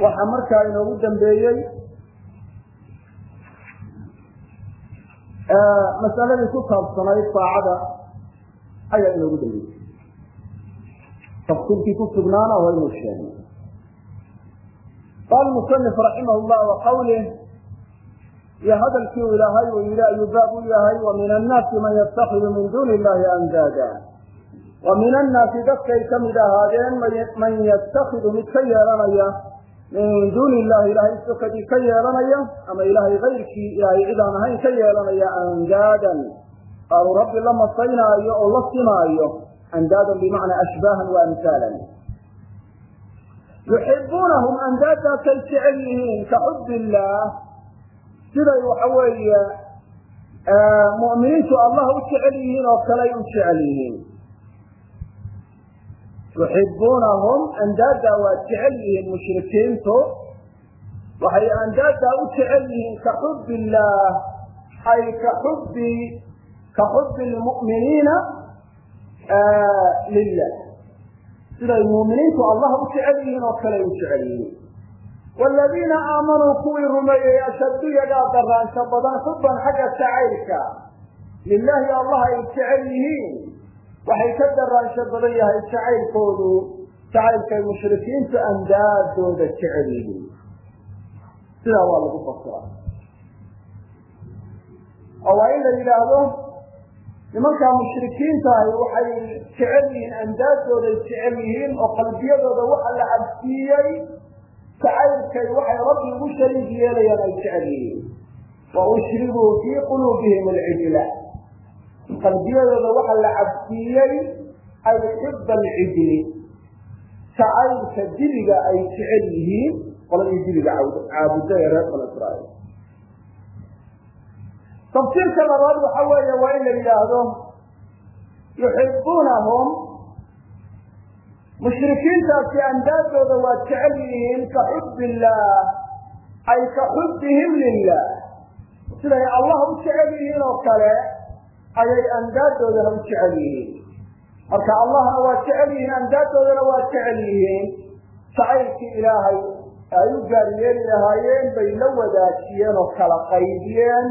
waxaa markaa inoogu dambeeyey masaladii ku saabsanayd saacada ayaa inoogu dambeeyey. Tafsiilkii ku sugnaana waa inuu sheegay. Qaala musanif raximah llah wa qawlih iyo hadalkii u ilaahay uu yihi ayuu baab u yahay wa min annaasi man yattakidu min duuni illahi andaada wa min annaasi dadkay ka mid ahaadeen man yattakidu mid ka yeelanaya min duuni illahi ilaahay sokadii ka yeelanaya ama ilaahay kayrkii ilaahay cid ahayn ka yeelanaya andaadan. Qaaluu rabbi la masaynaayo oo la simaayo andaadan bimacnaa ashbaahan wa amhaalan yuxibuunahum andaadaasay jecel yihiin ka xub illaah siday waxa weeye mu'miniintu allah u jecel yihiin oo kaley u jecel yihiin yuxibuunahum andaaddaa waa jecel yihiin mushrikiintu. Waxay andaaddaa u jecel yihiin ka xub illaah ay ka xubi ka xubi lmu'miniina lilah siday muuminiintu allah u jecel yihiin oo kaley u jecel yihiin. Waaladiina aamanuu kuwii rumeeyey ashaddu yagaa daraansho badan xuban xagga jacaylka lilaahi allah ay jecel yihiin waxay ka daraansho badan yahay jacaylkoodu jacaylkay mushrikiintu andaadooda jecel yihiin. Sidaa waa lagu fasiraa oo waa in la yidhaahdo nimankaa mushrikiinta ahi waxay jecel yihiin andaadooday jecel yihiin oo qalbiyadooda waxa la cabsiiyey jacaylkay waxay rabbi ugu shariig yeelayaan ay jecel yihiin. Wa ushribuu fii quluubihim alcijla qalbiyadooda waxa la cabsiiyey ay xiba alcijli jacaylka dibiga ay jecel yihiin qoladii dibiga caabuda ee reer banu israail tafsiirka labaad waxa weeye waa in la yidhaahdo yuxibuunahum mushrikiintaasi andaadooda waa jecel yihiin ka xub illaah ay ka xubihim lilah siday allah u jecel yihiin oo kale ayay andaadoodana u jecel yihiin. Marka allahna waa jecel yihiin andaadoodana waa jecel yihiin. Jacaylkii ilaahay ay u gaaryeeli lahaayeen bay la wadaajiyeen oo kala qaybiyeen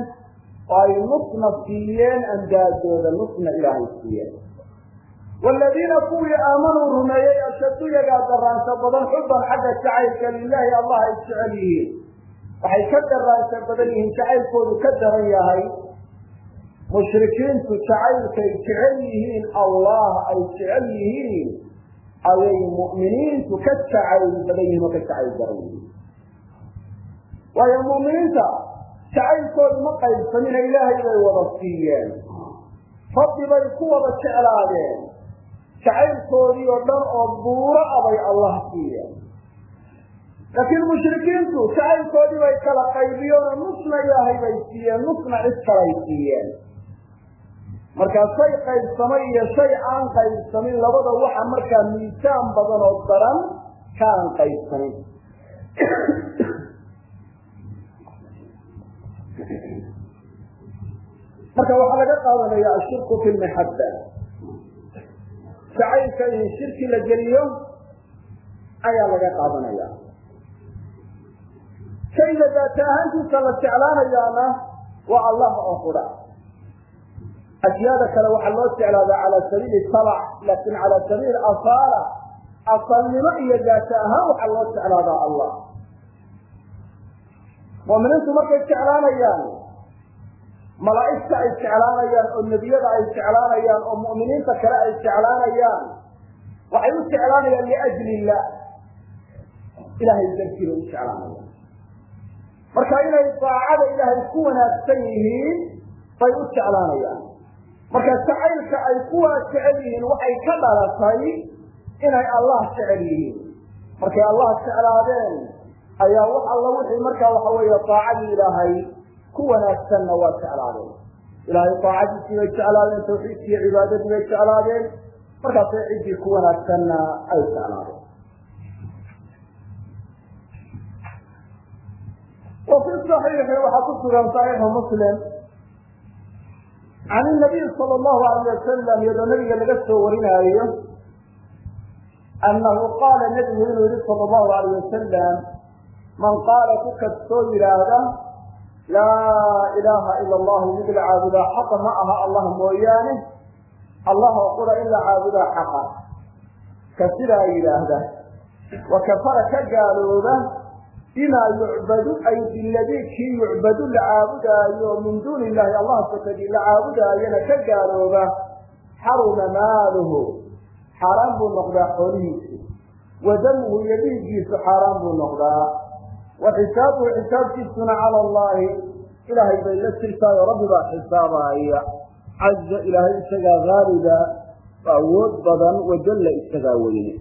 oo ay nusna siiyeen andaadooda nusna ilaahay siiyeen. Waaladiina kuwii aamanuu rumeeyey ashaddu yagaa daraansho badan xuban xagga jacaylka lilaahi allah ay jecel yihiin. Waxay ka daraansho badan yihiin jacaylkoodu ka daran yahay mushrikiintu jacaylkay jecel yihiin allah ay jecel yihiin ayay mu'miniintu ka jacayl badan yihiin oo ka jacayl daran yihiin. Waayo mu'miniinta jacaylkoodu ma qaybsamina ilaahay bay wada siiyeen. Rabbi bay ku wada jeclaadeen. Jacaylkoodii oo dhan oo buuro abay allah siiyeen. Laakiin mushrikiintu jacaylkoodii bay kala qaybiyeenoo nusna ilaahay bay siiyeen nusna cid kalay siiyeen markaa shay qaybsamay iyo shay aan qaybsamin labada waxa markaa miisaan badan oo daran ka aan qaybsamin. Marka waxaa laga qaadanaya ashirku fi lmaxabba jacaylka in shirki la geliyo ayaa laga qaadanaya. Shayga daata ahaantiisa la jeclaanayaana waa allah oo qura ashyaada kale waxaa loo jeclaadaa cala sabiili talac laakin cala sabiili asaala asalnimo iyo daata ahaan waxaa loo jeclaadaa allah. Mu'miniintu markay jeclaanayaan malaa'igta ay jeclaanayaan oo nebiyada ay jeclaanayaan oo mu'miniinta kale ay jeclaanayaan waxay u jeclaanayaan liajli illah ilahay darkii bay u jeclaanayaan marka inay daacada ilaahay ku wanaagsan yihiin bay u jeclaanayaan marka jacaylka ay kuwaa jecel yihiin waxay ka dhalatay inay allah jecel yihiin. Markay allah jeclaadeen ayaa wax alla wixii markaa waxa weeye taacadii ilaahay ku wanaagsanna waa jeclaadeen. Ilaahay taacadiisii bay jeclaadeen tawxiidkii cibaadadii bay jeclaadeen. Markaasay ciddii ku wanaagsanna ay jeclaadeen. Wa fi صaxiixi waxaa ku sugan صaxiixu muslim can inabiy sala allahu alayh wasalam iyadoo nabiga laga soo warinaayo annahu qaala nebigu inuu yihi sala allahu alayh wasalam man qaala ku kastoo yidhaahda laa ilaaha ila allahu mid la caabudaa xaqa ma aha allah mooyaane allah oo qura in la caabudaa xaqa ka sidaa yidhaahda wa kafara ka gaalooba bimaa yucbadu ay biladii kii yucbadu la caabudaayo min duuni illahi allah sakadii la caabudaayana ka gaalooba xaruma maaluhu xaaraan buu noqdaa xoolihiisu wa damuhu iyo dhiiggiisu xaaraan buu noqdaa wa xisaabuhu xisaabtiisuna cala allahi ilaahay bay la jirtaayo rabbi baa xisaabaaya caza ilaahay isagaa haaliba awood badan wajalla isagaa weyne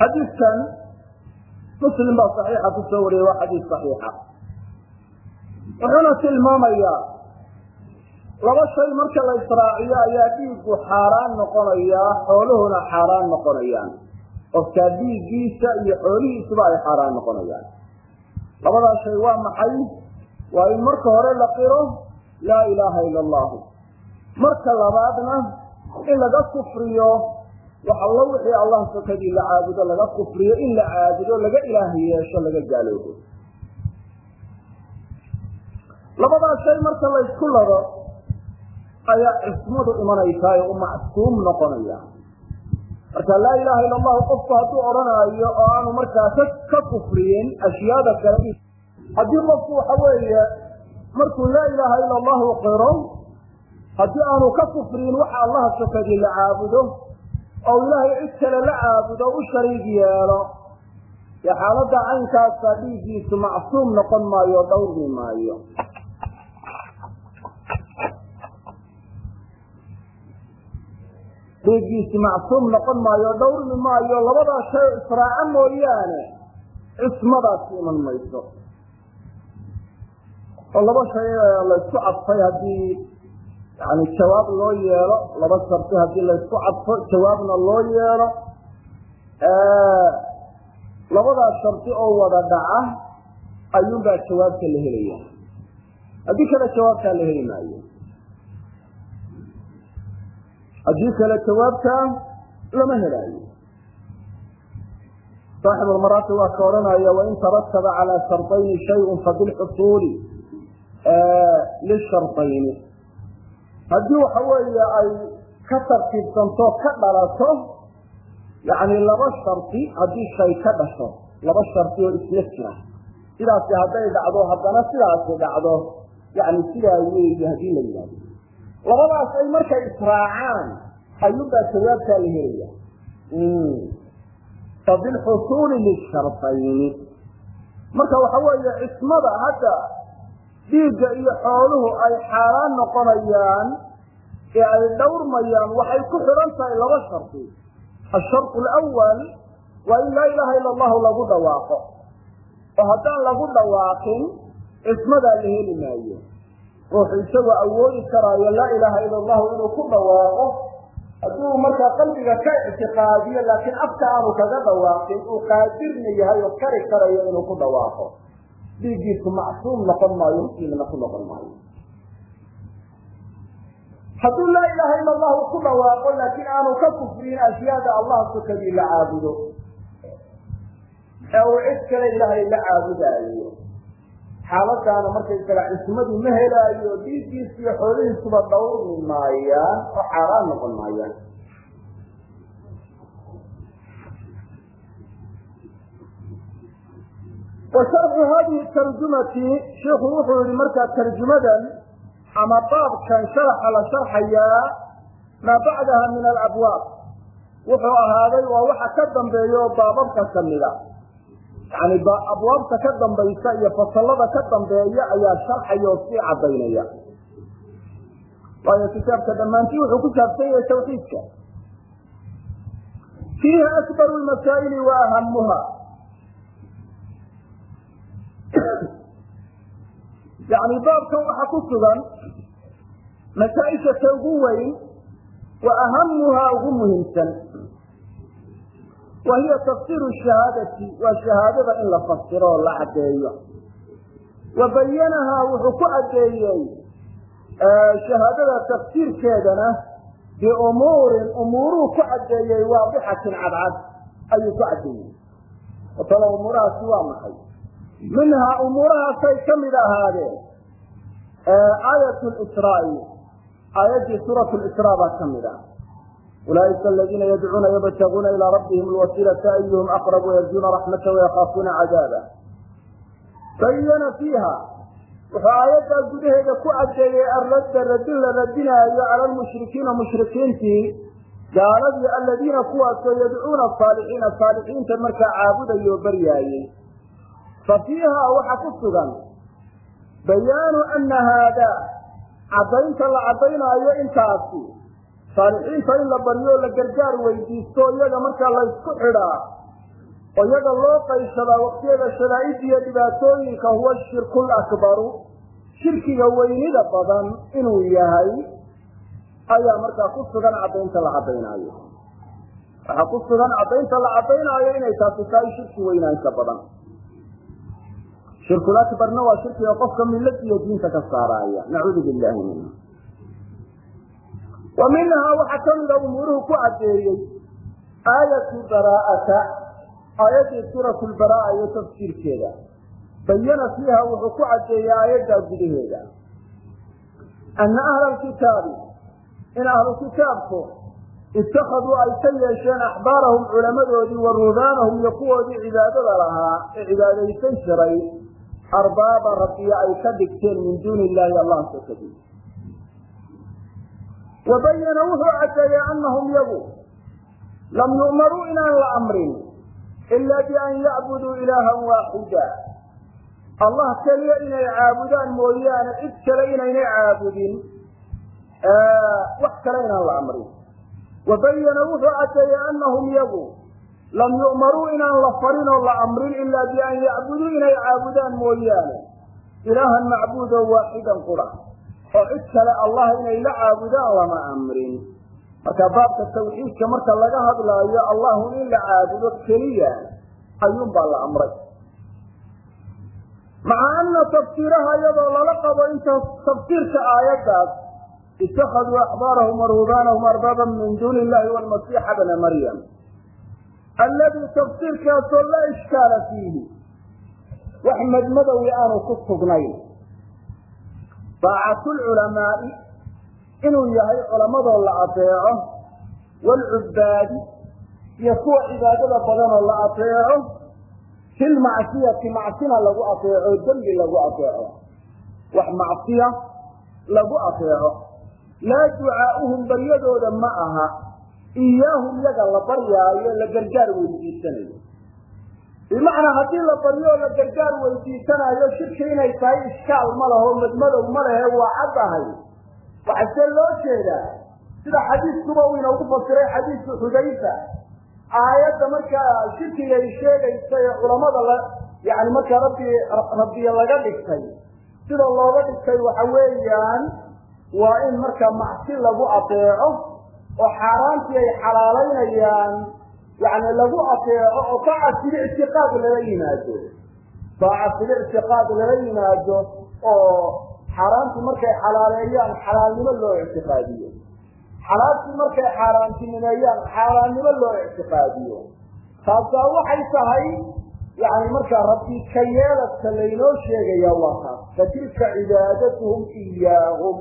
xadiidkan muslim baa saxiixa ku soo wariyey waa xadiis saxiixa. Wuxuuna tilmaamayaa laba shay marka la israaciyo ayaa dhiiggu xaaraan noqonayaa xooluhuna xaaraan noqonayaan. Qofkaa dhiiggiisa iyo xoolihiisuba ay xaaraan noqonayaan. Labadaa shay waa maxay? Waa in marka hore la qiro laa ilaaha ila allahu marka labaadna in laga kufriyo wax allo wixii allah sakadii la caabudo laga kufriyo in la caabudo laga ilaah yeesho laga gaaloobo. Labadaa shay marka la ysku lado ayaa cismadu imanaysaa ee u macsuum noqonaya. Marka laa ilaha ila allahu qofku hadduu odhanaayo oo aanu markaa ka kufriyin ashyaada kale haddii qofku waxa weeye markuu laa ilaaha ila allahu qiro haddii aanu ka kufriyin waxa allaha sakadii la caabudo oo ilaahay cid kale la caabudo u shariig yeelo. Dee xaaladda caynkaasa dhiiggiisu macsuum noqon maayo o dhawrmi maayo. Dhiiggiisi macsuum noqon maayo o dhawrmi maayo. Labadaa shay israaco mooyaane cismadaasi iman mayso. Oo laba shay laysku cadfay haddii yani jawaab loo yeelo laba sharti haddii laysku cadfo jawaabna loo yeelo labadaa sharti oo wada dhaca ayuunbaa jawaabta la helaya haddii kale jawaabtaa la heli maayo haddii kale jawaabtaa lama helaayo saaxib almaraati waa ka odhanaya wain tarataba calaa sharطayni shayء fabilxusuuli lisharطayni haddii waxa weeye ay ka tartiibsanto ka dhalato yani laba shardi haddii shay ka dhasho laba shardi oo isla jira. Sidaasi hadday dhacdo haddana sidaasi dhacdo yani sidaa weeye haddii la yidhahdo labadaas ay markay israacaan ayuunbaa jawaabtaa la helaya fabilxusuuli lishartayni marka waxa weeye cismada hadda dhiigga iyo xooluhu ay xaaraan noqonayaan ee ay dhowrmayaan waxay ku xidhan tahay laba shardi asharط alawal waa in laa ilaha ila allahu lagu dhawaaqo. Oo haddaan lagu dhawaaqin cismadaa la heli maayo. Ruuxu isagoo awoodi karaayo laa ilaha ila allahu inuu ku dhawaaqo hadduu markaa qalbiga ka ictiqaadiyo laakiin afka aanu kaga dhawaaqin uu qaadirna yahay oo kari karayo inuu ku dhawaaqo. Dhiiggiisu macsuum noqon maayo muslimna ku noqon maayo hadduu laa ilaha ila allahu ku dhawaaqo laakiin aanu ka kufriyin ashyaada allah sukadii la caabudo. Ee uu cid kale ilaahay la caabudaayo. Xaaladaana markaysaga cismadu ma helaayo dhiiggiisa iyo xoolihiisuba dhawrmi maayaan oo xaaraan noqon maayaan. Wa sharxu hadihi tarjumati shiku wuxuu yihi markaa tarjumadan ama baabkan sharaxa la sharxayaa maa bacdaha min alabwaab. Wuxuu ahaaday waa waxa ka dambeeya oo baababka kamida yani abwaabta ka dambaysa iyo fasalada ka dambeeya ayaa sharxaya oo sii cadaynaya waayo kitaabka dhammaantii wuxuu ku saabsan yahay tawxiidka. Fiiha akbaru lmasaa'ili wa ahamuha yani baabkan waxaa ku sugan masaa-isha ta ugu weyn wa ahamuhaa ugu muhiimsan. Wa hiya tafsiru shahaadati waa shahaadada in la fasiro oo la caddeeyo. Wa bayanahaa wuxuu ku caddeeyey shahaadada tafsiirkeedana biumuurin umuuruu ku caddeeyey waadixatin cadcad ayuu ku caddeeyey. Watala umuurahaasi waa maxay minhaa umuurahaasay ka mid ahaadeen aayat lsraai aayaddii suurat lisraa baa ka mid ah ulaaika aladiina yadcuuna yabtaguuna ilaa rabbihim lwasiilata ayuhum aqrab wayarjuuna raxmata wayakaafuuna cadaaba bayana fiiha wuxuu aayaddaa gudaheeda ku caddeeyey arradda radin la radinaayo cala lmushrikiina mushrikiintii gaaladii aladiina kuwaasoo yadcuuna saalixiina saalixiinta markaa caabudayo baryaayey fa fiiha waxaa ku sugan bayaanu ana haada caddaynta la caddaynaayo intaasi. Saalixiinta in la baryo o la gargaar weydiisto iyaga markaa laysku xidhaa oo iyaga loo qayshadaa waqtiyada shadaa'id iyo dhibaatooyinka huwa shirku lakbaru shirkiga weynida badan inuu yahay ayaa markaa ku sugan caddaynta la caddaynaayo. Waxaa ku sugan caddaynta la caddaynaayo inay taasi tahay shirki weynaanka badan shirkul akbarna waa shirkiga qofka millad iyo diinta ka saaraaya. Nacuudu billahi minhu wa minhaa waxaa ka mida umuuruhu ku caddeeyey aayatu baraa'ata aayaddii suuratu lbaraa iyo tafsiirkeeda. Bayana fiiha wuxuu ku caddeeyey aayaddaa gudaheeda. Ana ahla alkitaabi in ahlu kitaabku ay ka yeesheen axbaarahum culamadoodii wa ruhbaanahum iyo kuwoodii cibaadada lahaa ee cibaadaysan jiray arbaaba rabbiya ay ka dhigteen min duuni illahi allah sokadi wa bayana wuxuu caddeeyey anahum yagu lam yu'maruu inaan la amrin ila bian yacbuduu ilaahan waaxida allah keliya inay caabudaan mooyaane cid kale inaynay caabudin wax kale inaan la amrin wa bayana wuxuu caddeeyey anahum yagu lam yu'maruu inaan la farin oo la amrin ilaa bian yacbuduu inay caabudaan mooyaane. Ilaahan macbuudo waaxidan qura oo cid kale allah inay la caabudaan lama amrin. Marka baabka tawxiidka marka laga hadlaayo allahu in la caabudo keliya ayuunbaa la amray. Maca ana tafsiiraha iyadoo lala qabo inta tafsiirka aayaddaas ittakhaduu axbaarahum wa ruhbaanahum arbaaban min duuni illahi walmasiixa bna maryam alladii tafsiirkaasoo laa ishkaala fiihi wax madmadowi aanu ku sugnayn daacatu lculamaai inuu yahay culamadoo la adeeco waalcubbaadi iyo kuwa cibaadada badanoo la adeeco fi lmacsiyati macsina lagu adeeco dembi lagu adeeco wax macsiya lagu adeeco laa ducaa'uhum baryadooda ma aha iyaahum yaga la baryaayo la gargaar weydiisanayo bimacnaa haddii la baryo la gargaar weydiisanayo shirki inay tahay ishkaal ma laho madmadow ma lehe waa caddahay waxase loo jeedaa sida xadiiskuba uu inoogu fasiray xadiisu xudayfa aayadda markaa shirkigay sheegaysa ee culamada la yani markaa rabbi rabbiya laga dhigtay sida looga dhigtay waxa weeyaan waa in markaa macsi lagu adeeco oo xaaraantii ay xalaalaynayaan yani lagu adeeco oo taaca silictiqaad lala yimaado. Taaca silictiqaad lala yimaado oo xaaraantii markay xalaaleeyaan xalaalnimo loo ictiqaadiyo. Xalaashii markay xaaraantinimeeyaan xaaraannimo loo ictiqaadiyo. Taasaa waxay tahay yani markaa rabbi ka yeeladka laynoo sheegaya waa taas fa tilka cibaadatuhum iyaahum.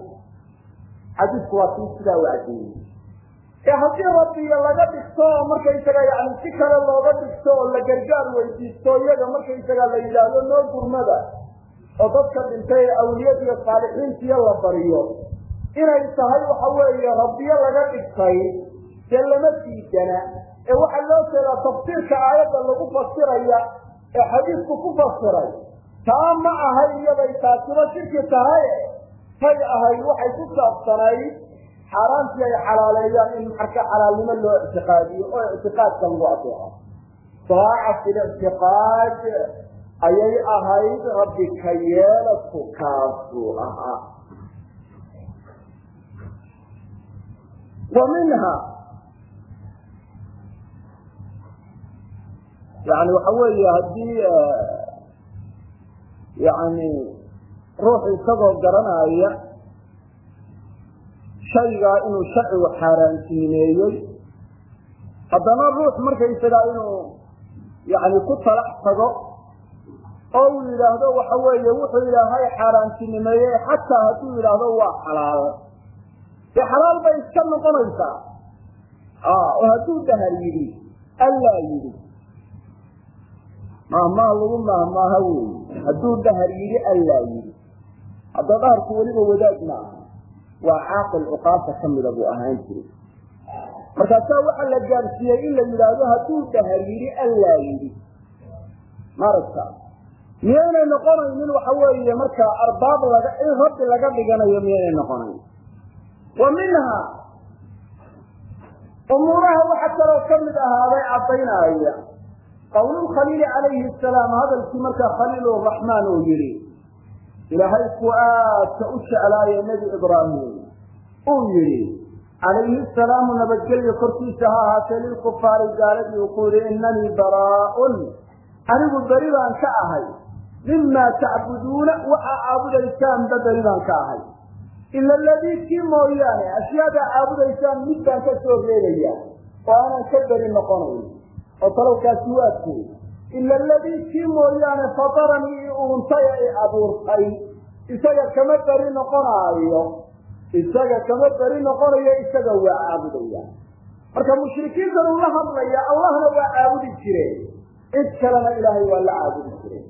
Xadiisku waa kii sidaa u cadeeyey ee haddii rabbiga laga dhigto oo markaysaga yani si kale looga dhigto oo la gargaar weydiisto iyaga markaysaga la yidhaahdo noo gurmada oo dadka dhintay ee awliyadiiyo saalixiintiyo la bariyo inay tahay waxa weeye rabbiyo laga dhigtay dee lama diidana. Ee waxaa loo jeedaa tafsiirka aayadda lagu fasiraya ee xadiisku ku fasiray taa ma ahay iyaday taasiba shirki tahay tay ahayd waxay ku saabsanayd xaaraantii ay xalaaleeyaan in marka xalaalnimo loo ictiqaadiyo oo ictiqaadka lagu adeeco saaca fi lictiqaad ayay ahayd rabbi ka yeeladku kaasuu ahaa. Wa minha yani waxa weeye haddii yani ruux isagoo garanaya shaygaa inuu sharcigu xaaraantinimeeyey haddana ruux markaysagaa inuu yani ku talax tago oo uu yidhaahdo waxa weeye wuxuu ilaahay xaaraantinimeeyey xataa hadduu yidhaahdo waa xalaal. Dee xalaal bay iska noqonaysaa. Oo hadduu dahar yidhi allaa yidhi. Mahmaha lagu mahmaaha wey hadduu dahar yidhi allaa yidhi. Hadda dhaharku weliba wadaag maaha waa caaqil cuqaasa kamida buu ahaan jiray. Markaasaa waxaa la gaadsiiyey in la yidhaahdo hadduu dahar yidhi allaa yidhi. Maaragta miyaynay noqonaynin? Waxa weeye markaa arbaab laga in rabbi laga dhiganayo miyaynay noqonayn. Wa minha umuuraha waxa kaloo ka mid ahaaday caddaynaya. Qawlulkhaliili calayhi salaam hadalkii markaa khaliil raxmaan uu yihi ilaahay ku aadka u jeclaaye nebi ibraahim uu yihi calayhi salaamu nabadgelyo korkiisa ha ahaatee lilkufaari gaaladii uu ku yihi inanii baraaun. Anigu beri baan ka ahay. Mima tacbuduuna waxaa caabudaysaanba beri baan ka ahay. Ila aladii kii mooyaane ashyaadaa caabudaysaan mid baan ka soo reebaya oo aanan ka beri noqonayn. Oo talowkaasi waadku ila aladii kii mooyaane fataranii i uuntay i abuurtay isaga kama beri noqonaayo isaga kama beri noqonayo isaga waa caabudaya. Marka mushrikiintan la hadlaya allahna waa caabudi jireen cid kalena ilaahay waa la caabudi jireen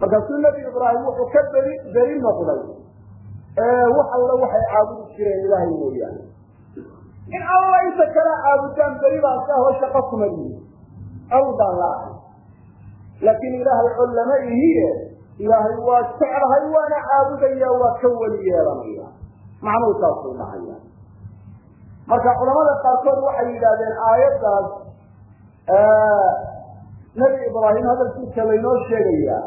markaasuu nebi ibraahim wuxuu ka beri beri noqday. Wax alla waxay caabudi jireen ilaahay mooyaane. In alla inta kala caabudaan beri baan ka ho shaqo kuma yihi col baan la ahay laakiin ilaahay col lama ihiye ilaahay waa jeclahay waana caabudaya waa ka weli yeelanaya macnuu saasuu dhahaya marka culamada qaarkood waxay yidhahdeen aayaddaas nebi ibraahim hadalkiisa laynoo sheegaya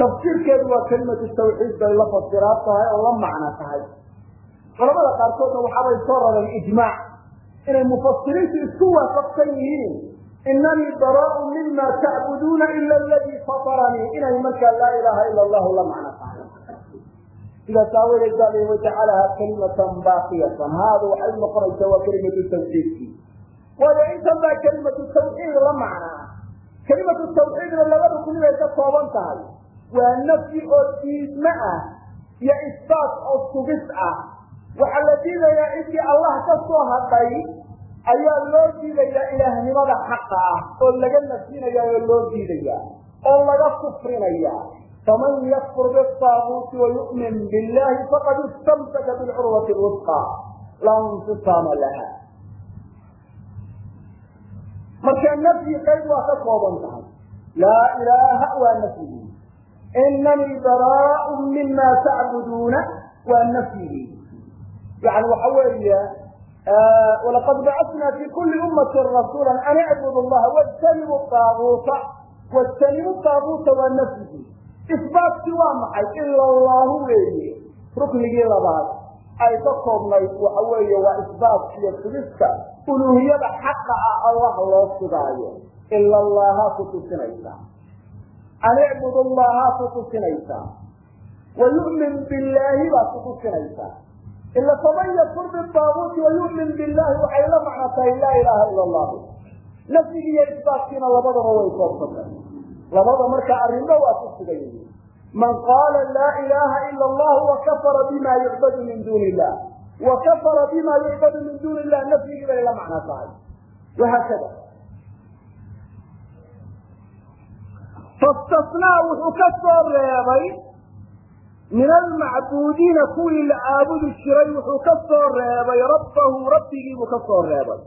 tafsiirkeedu waa kelimatu tawxiid bay la fasiraa tahay oo la macno tahay. Culamada qaarkoodna waxaabay soo rareen ijmaac inay mufasiriintu isku waafaqsan yihiin inanii baraaun mima tacbuduuna ila aladii fataranii inay markaa laa ilaaha ila allahu la macno sidaas aawadeed baa la wajacalahaa kalimatan baaqiyatan haada waxay noqonaysaa waa kelimatu tawxiidkii waayo intan baa kelimatu tawxiid la macnaa kelimatu tawxiidna laba rukni bay ka kooban tahay waa nafyi oo diidme ah iyo isbaat oo sugis ah waxaa la diidayaa ciddii allah ka soo hadhay ayaa loo diidayaa ilaahnimada xaqa ah oo laga nafyinaya oo loo diidaya oo laga kufrinaya faman yakfur bitaaguuti wayu'min billahi faqad istamsaka bilcurwati lwusqa laa infisaama laha marka nafyi qayb waa ka kooban tahay laa ilaaha waa nafyigii inanii baraaun mima tacbuduuna waa nafyigii yani waxa weeye walaqad bacatna fi kuli ummati rasuula an icbudu llaha wajtanibu aaguuta wajtanibu aaguuta waa nafyigii isbaatkii waa maxay? Ila allahu weeye ruknigii labaad. Ay ka koobnayd waxa weeye waa isbaat iyo sugista uluuhiyada xaqa ah allah loo sugaayo. Ila allaha ku tusinaysaa an icbud allaha ku tusinaysaa wa yu'min billaahi baa ku tusinaysaa ila faman yakfur bitaaguuti wa yu'min waxay la macno tahay laa ilaaha ila allahu nafyigi iyo isbaatkiina labadaba way koobsatay labada marka arrinba waa ku sugan yihiin. Man qaala laa ilaha ila allah wakafara bima yucbadu min duuni illah wakafara bima yucbadu min duuni illah nafyigii bay la macno tahay. Wahaakada fastasnaa wuxuu ka soo reebay min almacbuudiina kuwii la caabudi jiray wuxuu ka soo reebay rabbahu rabbigiibuu ka soo reebay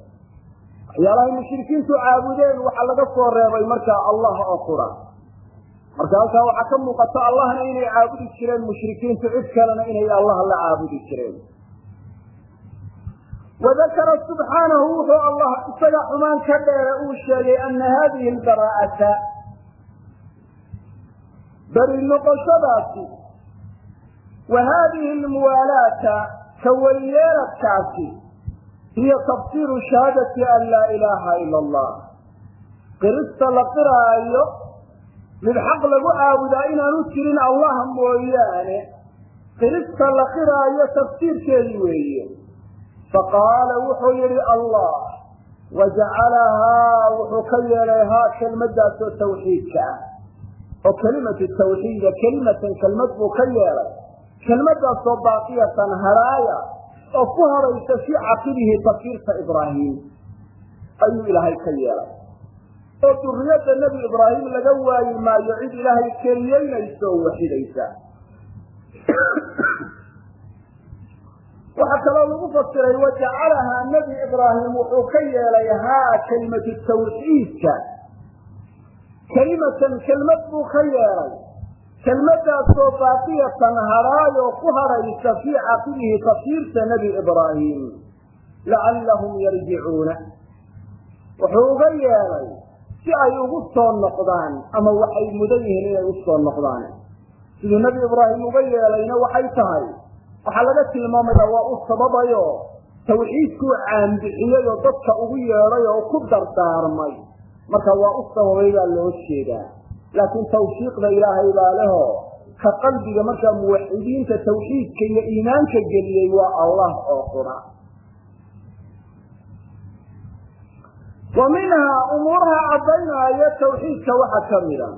waxyaalahay mushrikiintu caabudeen waxaa laga soo reebay markaa allah oo qura marka halkaa waxaa ka muuqata allahna inay caabudi jireen mushrikiintu cid kalena inay allah la caabudi jireen. Wadakara subxaanahu wuxuu allah isaga xumaan ka dheere uu sheegay ana hadihi lbaraa'ata beri noqoshadaasi wa haadihi lmuwaalaata ka weliyeeladkaasi hiya tafsiiru shahaadati an laa ilaaha ila allah qirista la qiraayo mid xaq lagu caabudaa inaanu jirin allah mooyaane qirista la qiraayo tafsiirkeedii weeye faqaala wuxuu yidhi allah wajacalahaa wuxuu ka yeelay haa kelmadaasoo tawxiidka ah oo kelimatu tawxiida kelimatan kelmad buu ka yeelay kelmadaasoo baaqiyatan haraaya oo ku horaysa fii caqibihi tafsiirta ibraahim ayuu ilaahay ka yeelay. Oo duriyadda nebi ibraahim laga waayi maayo cid ilaahay keliyeynaysa oo waxidaysa. Waxaa kaloo lagu fasiray wajacalahaa nebi ibraahim wuxuu ka yeelay haa kelimatu tawxiidka. Kelimatan kelmad buu ka yeelay kelmadaasoo baaqiyatan hadhaayoo ku hadhaysa fii caqibihi tafsiirta nebi ibraahim lacallahum yarjicuuna wuxuu uga yeelay si ay ugu soo noqdaan ama waxay mudan yihiin inay u soo noqdaan. Siduu nebi ibraahim uga yeelayna waxay tahay waxaa laga tilmaamaya waa u sababayo tawxiidkuu caanbixiyey oo dadka ugu yeedhay oo ku dardaarmay. Marka waa u sababay baa loo jeedaa laakiin tawfiiqda ilaahay baa leho ka qalbiga markaa muwaxidiinta tawxiidka iyo iimaanka geliyey waa allah oo qura wa minhaa umuuraha caddaynaayo tawxiidka waxaa ka mida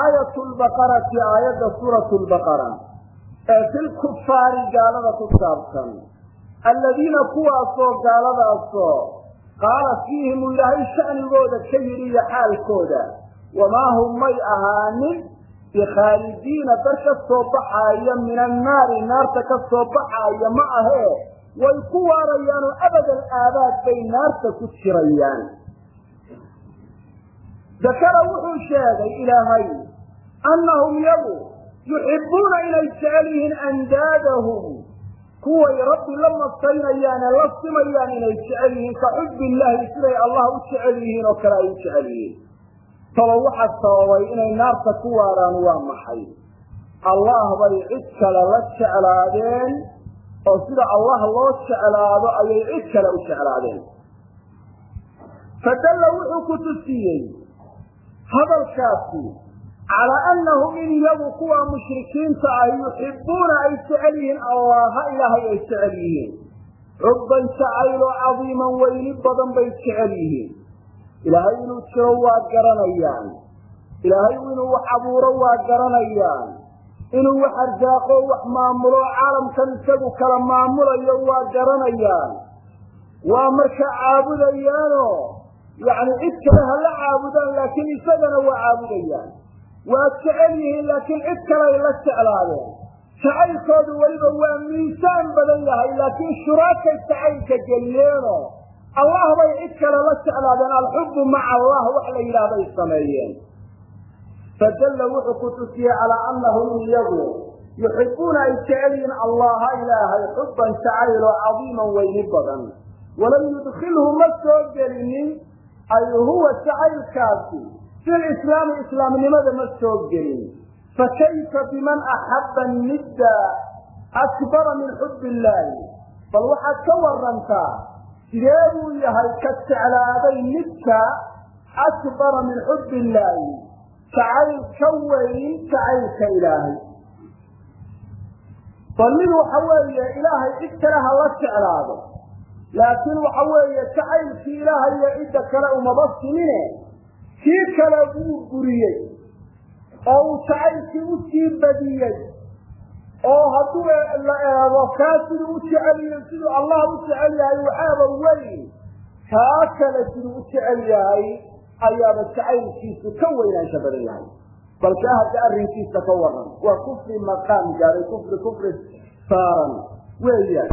aayat lbaqarati aayadda suurat lbaqara ee fi lkufaari gaalada ku saabsan alladiina kuwaasoo gaaladaasoo qaala fiihim uu ilaahay sha'nigooda ka yidhi iyo xaalkooda wamaa hum may ahaanin bikhaalidiina dar ka soo baxaaya min annaari naarta ka soo baxaaya ma ahee way ku waarayaanoo abadal aabaad bay naarta ku jirayaan dakara wuxuu sheegay ilaahay annahum yagu yuxibbuuna inay jecel yihiin andaadahum kuway rabbi la maskaynayaane la simayaan inay jecel yihiin ka xubbi illaahi siday allah u jecel yihiin oo kale ay u jecel yihiin taba waxa sababay inay naarta ku waaraan waa maxay? Allah bay cid kale la jeclaadeen oo sida allah loo jeclaado ayay cid kale u jeclaadeen. Fadalla wuxuu ku tusiyey hadalkaasi calaa annahum in iyagu kuwa mushrikiinta ah yuxibbuuna ay jecel yihiin allaha ilaahay ay jecel yihiin. Xubban jacayloo cadiiman weyni badan bay jecel yihiin ilaahay inuu jiro waa garanayaan. Ilaahay inuu wax abuuro waa garanayaan. Inuu wax arsaaqo wax maamulo caalamkan isagu kala maamulayo waa garanayaan. Waa marka caabudayaano yacni cid kale hala caabudaan laakiin isagana waa caabudayaan. Waa jecel yihiin laakiin cid kaley la jeclaadeen. Jacaylkoodu weliba waa miisaan badan yahay laakiin shuraakay jacaylka geliyeenoo allah bay cid kale la jeclaadeen alxubbu maca allah wax la yidhaahday sameeyeen. Fadalla wuxuu ku tusiyey calaa annahum iyagu yuxibbuuna ay jecel allaha ilaahay xubban jacayloo cadiiman weyni badan. Walam yudkilhu ma soo gelinin ay huwa jacaylkaasi fi lislaami islaamnimada ma soo gelin. Fakayfa biman axabba nidda akbara min xubbi illaahi bal waxaad ka warantaa sidee buu yahay ka jeclaaday nidka akbara min xubbi illaahi jacayl ka weyn jacaylka ilaahay mid waxa weeye ilaahay cid kale ha la jeclaado laakiin waxa weeye jacaylkii ilaahay iyo cidda kale umaba simine kii kale wuu guriyey oo uu jacaylkii u sii badiyey oo hadduu la eego kaa siduu u jeceliyo siduu allah u jecel yahay waxaaba weyn. Kaa kale siduu u jecel yahay ayaaba jacaylkiisu ka weynaansha badan yahay. Balka hadda arrinkiisa ka waran waa kufri maqaam gaaray kufri kufri saaran. Weeyaan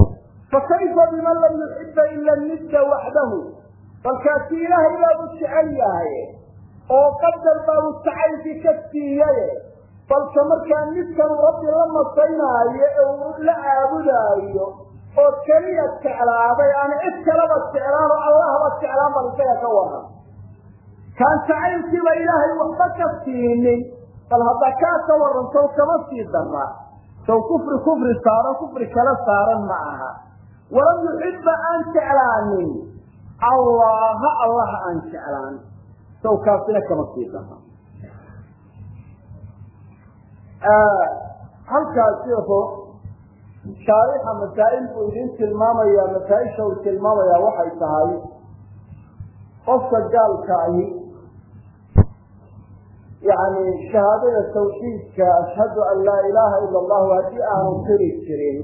fakayfa biman lam yuxiba ila nidda waxdahu balkaasi ilaahay baa u jecel yahay oo qadar baabu jacaylkii ka siiyaye balse markaa midkanuu rabbi la masaynaayo ee la caabudaayo oo keliya jeclaaday aan cid kalaba jeclaan oo allahba jeclaan bal isaga ka waran kaan jacaylkiiba ilaahay waxba ka siinin bal hadda kaa ka waran sow kama sii dara sow kufri kufri saaran kufri kala saaran ma aha. Walam yuxibba aan jeclaanin allaha allah aan jeclaan. Sow kaasina kama sii dara halkaas sheikhu shaarixa masaa'il buu idin tilmaamaya masaa-isha uu tilmaamaya waxay tahay qofka gaalka ahi yani shahaadada tawxiidka ashhadu an laa ilaha ila allahu haddii aanu qiri jirin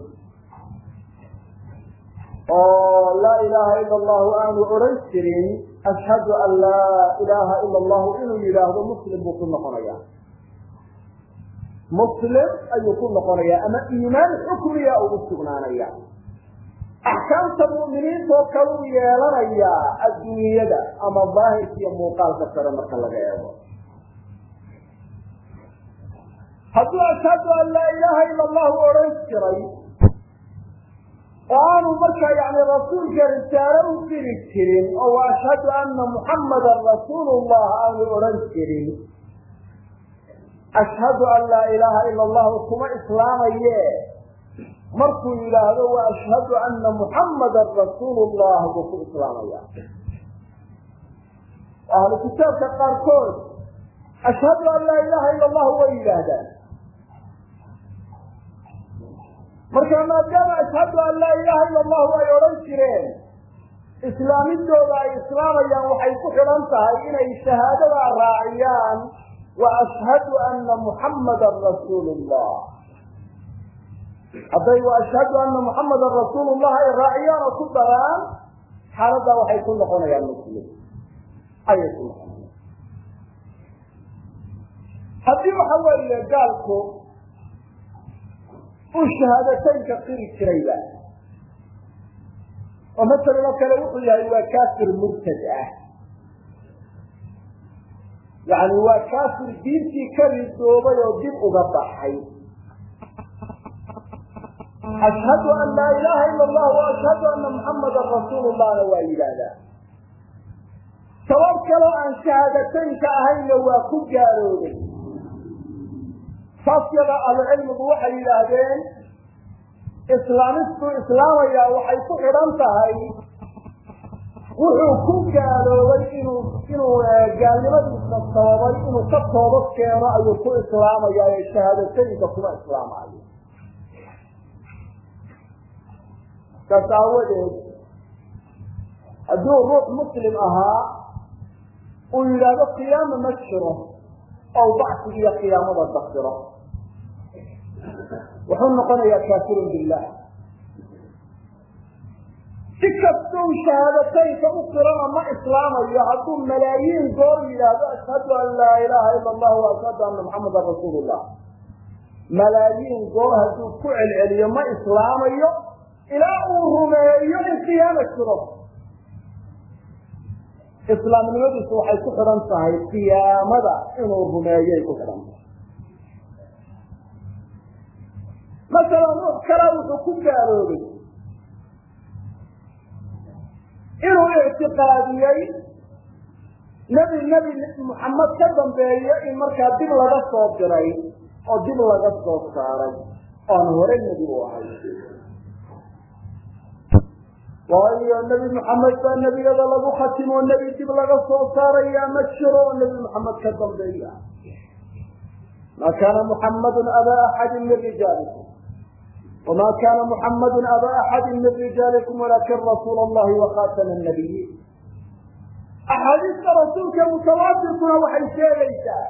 oo laa ilaha ila allahu aanu odhan jirin ashhadu an laa ilaha ila allahu inuu yidhaahdo muslim buu ku noqonaya muslim ayuu ku noqonaya ama iimaan xukmiya ugu sugnaanaya. Axkaamta mu'miniinta oo kale u yeelanayaa adduunyada ama daahirka iyo muuqaalka sare marka laga eego. Hadduu ashhadu an laa ilaha ila allahu odhan jiray oo aanu markaa yani rasuulka risaalo u diri jirin oo ashhadu ana muxammadan rasuulullah aanu odhan jirin ashhadu an laa ilaaha ila allahu kuma islaamaye. Markuu yidhaahdo wa ashhadu ana muxammadan rasuulu llah buu ku islaamaya. Ahlu kitaabka qaarkood ashhadu an laa ilaha ila allahu way yidhaahdaan. Marka maadaama ashhadu an laa ilaha ila allahu ay odhan jireen islaamidooda ay islaamayaan waxay ku xidhan tahay inay shahaadada raaciyaan wa ashhadu ana muxammadan rasuulu llah hadday ashhadu ana muxammadan rasuulu llah ay raaciyaan oo ku daraan xaaladdaa waxay ku noqonayaan muslim haddii waxa weeye gaalku uu shahaadateynka qiri jirayba oo masalan oo kale wuxuu yahay waa kaafir murtad ah yani waa kaafir diintii ka ridoobay oo dib uga baxay. Ashhadu an laa ilaha ila allah wa ashhadu ana muxammadan rasuulu llahna waa yidhaahdaa. Sabab kaloo aan shahaadateynka ahayna waa ku gaaloobay saas yada ahlucilmigu waxay yidhaahdeen islaamistu islaamaya waxay ku xidhan tahay wuxuu ku gaaloobay inuu inuu gaalnimadiisa sababay inuu ka toobad keeno ayuu ku islaamaya ee shahaadateynka kuma islaamayo saas aawadeed hadduu ruux muslim ahaa uu yidhaahdo qiyaama ma jiro oo bacsigiiyo qiyaamada dafiro wuxuu noqonayaa kaafirun billah si kastuu shahaadateynka u qirana ma islaamayo hadduu malaayiin goor yidhaahdo ashhadu an laa ilaha ila allah wa ashhadu ana muxamadan rasuulu malaayiin goor hadduu ku celceliyo ma islaamayo ilaa uu rumeeyo in qiyaama jiro. Islaamnimadiisu waxay ku xidhan tahay qiyaamada inuu rumeeyay ku xidhan tahay. Masalan ruux kale wuxuu ku gaaloobay inuu ictiqaadiyey nebi nebi muxamed ka dambeeyo in markaa dib laga soo diray oo dib laga soo saaray oon hore nebi u ahay. Waayo nebi moxamed baa nebiyada lagu khatimo nebi dib laga soo saaraya ma jiro oo nebi moxamed ka dambeeya. Ma kana muxamadu aba axadi min rijaalikum wma kana muxamadu aba axadi min rijaalikum walakin rasuula allahi wakhatama nabiyiin axaadiista rasuulka mutawaatirkuna waxay sheegaysaa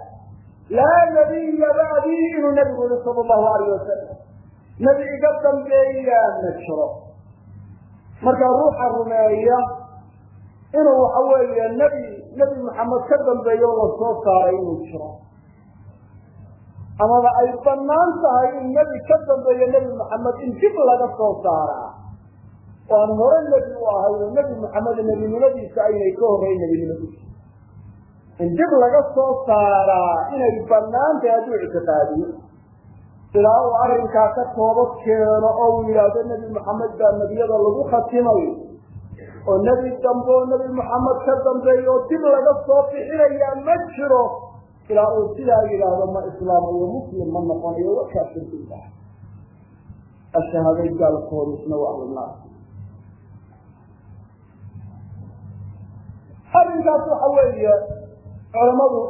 laa nabiya bacdii inuu nebigu yihi sala allahu alayh wasalam nebi iga dambeeyaa ma jiro marka ruuxa rumeeya inuu waxa weeye nebi nebi maxamed ka dambeeyo la soo saaray inuu jiro amaba ay bannaan tahay in nebi ka dambeeyo nebi maxamed in dib laga soo saaraa. Oo aan hore nebi u ahay oo nebi maxamed nebinimadiisa aynay ka horreyn nebinimadiisa. In dib laga soo saaraa inay bannaan tahay hadduu ictiqaadiyo ilaa uu arrinkaa ka toobad keeno oo uu yidhaahdo nebi maxamed baa nebiyada lagu khatimay. Oo nebi dambe nebi maxamed ka dambeeya oo dib laga soo bixinayaa ma jiro ilaa uu sidaa yidhaahdo ma islaamayo muslim ma noqonayo wakaafir billah ashahaaday gaalkoodisna waa ahlunaar arrinkaas waxa weeye culamadu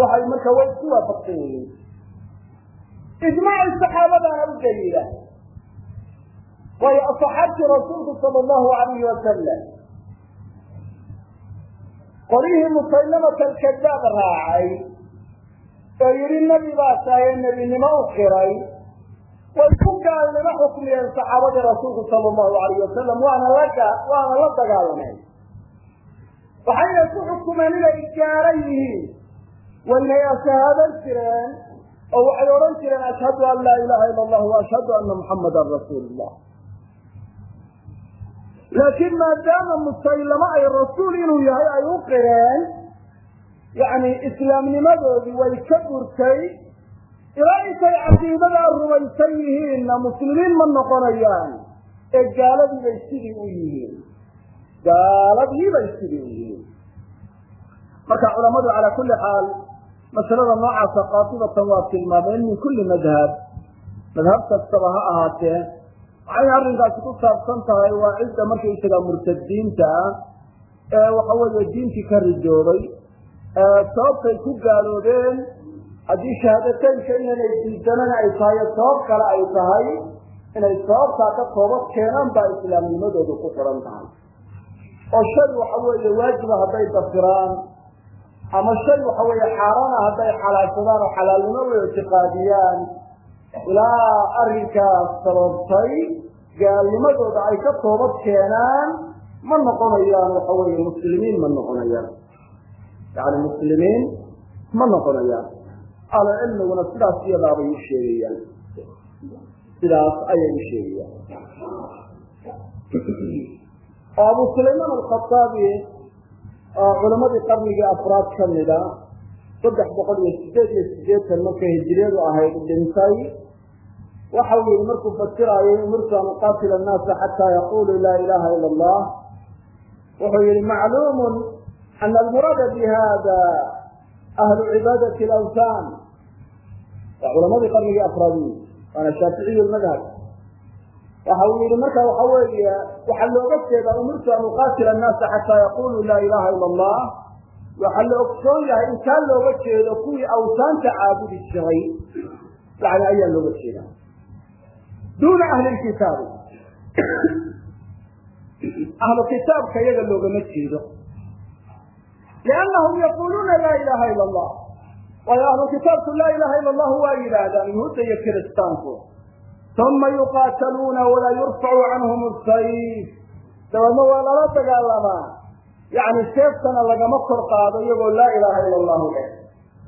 waxay marka way isku waafaqsan yihiin. Ijmaaci saxaabadaana u daliila. Waayo asaxaabtii rasuulku sala allahu alayhi wasalam qolyihii musaylamata alkadaab raacay oo yidhi nebi baa tahay nebinimo u xiray way ku gaalnimo xukmiyeen saxaabadii rasuulku sala allahu alayh wasalam waana la waana la dagaalameen waxayna ku xukumeen inay gaala yihiin waynay ashahaadan jireen oo waxay odhan jireen ashhadu an laa ilaha ila allah wa ashhadu ana muxamadan rasuulu llah laakiin maadaama musaylamo ay rasuul inuu yahay ay u qireen yani islaamnimadoodii way ka burtay ilaa intay caqiidadaa rumaysan yihiinna muslimiin ma noqonayaan ee gaaladii bay sidii u yihiin. Gaaladii bay sidii u yihiin. Marka culamadu calaa kulli xaal masalada noocaasa qaatibatan waa tilmaameen min kulli madhab madhab kastaba ha ahaatee waxay arrinkaasi ku saabsan tahay waa cidda markaysaga murtadiinta ee waxa weeye diintii ka ridoobay sababtay ku gaaloobeen haddii shahaadateynka inanay diidanana ay tahay sabab kale ay tahay inay sababtaa ka toobad keenaan baa islaamnimadoodu ku xiran tahay. Oo shay waxa weeye waajiba hadday dafiraan ama shay waxa weeye xaaraana hadday xalaashadaan oo xalaalnimo u ictiqaadiyaan ilaa arrinkaas sababtay gaalnimadooda ay ka toobad keenaan ma noqonayaan waxa weeye muslimiin ma noqonayaan. Yani muslimiin ma noqonayaan. Ahlu cilmiguna sidaas iyadaabay u sheegayaan. Sidaas ayay u sheegayaan. Oo abu sulaymaan alkhataabi oo culamadii qarnigii afraad ka mida saddex boqol iyo sideed iyo sideetan markay hijiriyadu ahayd dhintay waxa uu yihi markuu fasiraayo umirtu an uqaatila annaasa xataa yaquluu laa ilaha ila allah. Wuxuu yihi macluumun ana almuraada bi hada ahlu cibaadati alawthan. Waa culamadii qarnigii afraad wy waana shaaficiyu madhab waxa uu yihi marka waxa weeye waxaa looga jeedaa umirtu an uqaatila annaasa xataa yaquluu laa ilaha ila allah. Waxaa la ogsoon yahay in looga jeedo kuwii awtaanta caabudi jiray. Yani ayaa looga jeedaa duuna ahli lkitaabi ahlu kitaabka iyaga loogama jeedo liannahum yaquluuna laa ilaha ila allah waayo ahlu kitaabku laa ilaha ila allahu waa yidhaahdaan yuhuudda iyo kiristaanku uma yuqaataluuna walaa yurfacu canhum sayf dabeedna waa lala dagaalamaa yani seeftana lagama kor qaado iyagoo laa ilaha ila allahu leh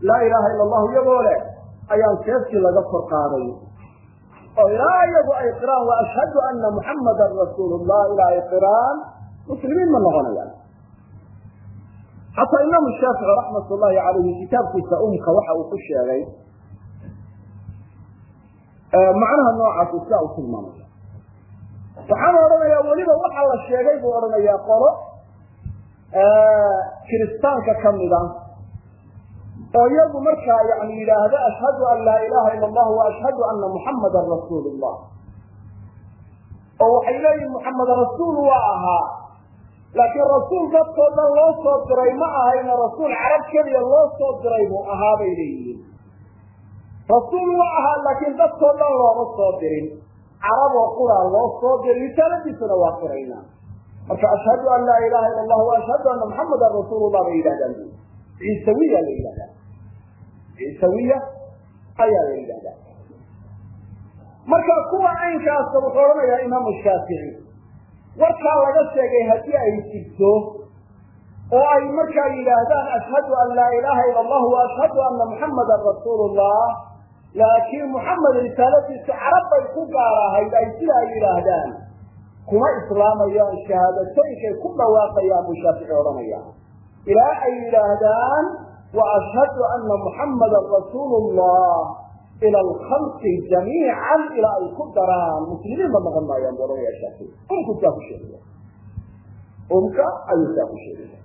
laa ilaha ila allahu iyagoo leh ayaan seeftii laga kor qaaday oo ilaa iyagu ay qiraan wa ashhadu ana muxamadan rasuulu llah ilaa ay qiraan muslimiin ma noqonayaan. Xataa imaamu shaafici raxmat ullahi calayhi kitaabkiisa umka waxa uu ku sheegay macnaha noocaasi sidaa u tilmaamaya. Waxaana odhanayaa weliba waxa la sheegay buu odhanayaa qolo kiristaanka kamida oo iyagu markaa yani yidhaahdo ashhadu an laa ilaha ila allah wa ashhadu ana muxamadan rasuulu llah oo waxay leeyihiin muxamed rasuul waa ahaa. Laakiin rasuul dadkoo dhan loo soo diray ma ahayna rasuul carab keliya loo soo diray buu ahaa bay leeyihiin. Rasuul waa ahaa laakiin dadkoo dhan looma soo dirin. Caraboo quraa loo soo diray risaaladiisuna waa qiraynaa marka ashhadu an laa ilaha ila allah wa ashhadu ana muxamadan rasuul llah bay yidhahdaan. Ciisawiya la yidhahdaa ciisawiya ayaa la yidhahdaa. Marka kuwa caynkaasa wuxuu odhanayaa imaamu shaafici warkaa laga sheegay haddii ay jirto oo ay markaa yidhaahdaan ashhadu an laa ilaha ila allah wa ashhadu ana muxamadan rasuulu llah laakiin muxamed risaaladiisu carab bay ku gaar ahayd ay sidaa yidhaahdaan kuma islaamayaan shahaadateyinkay ku dhawaaqayaan buu shaafici odhanaya ilaa ay yidhaahdaan ashhadu ana muxammadan rasuulu llah ila alkhalqi jamiican ilaa ay ku daraan muslimiin ba noqon maayaan shaafici umku saa ku sheegaya umka ayuu saa ku sheegaya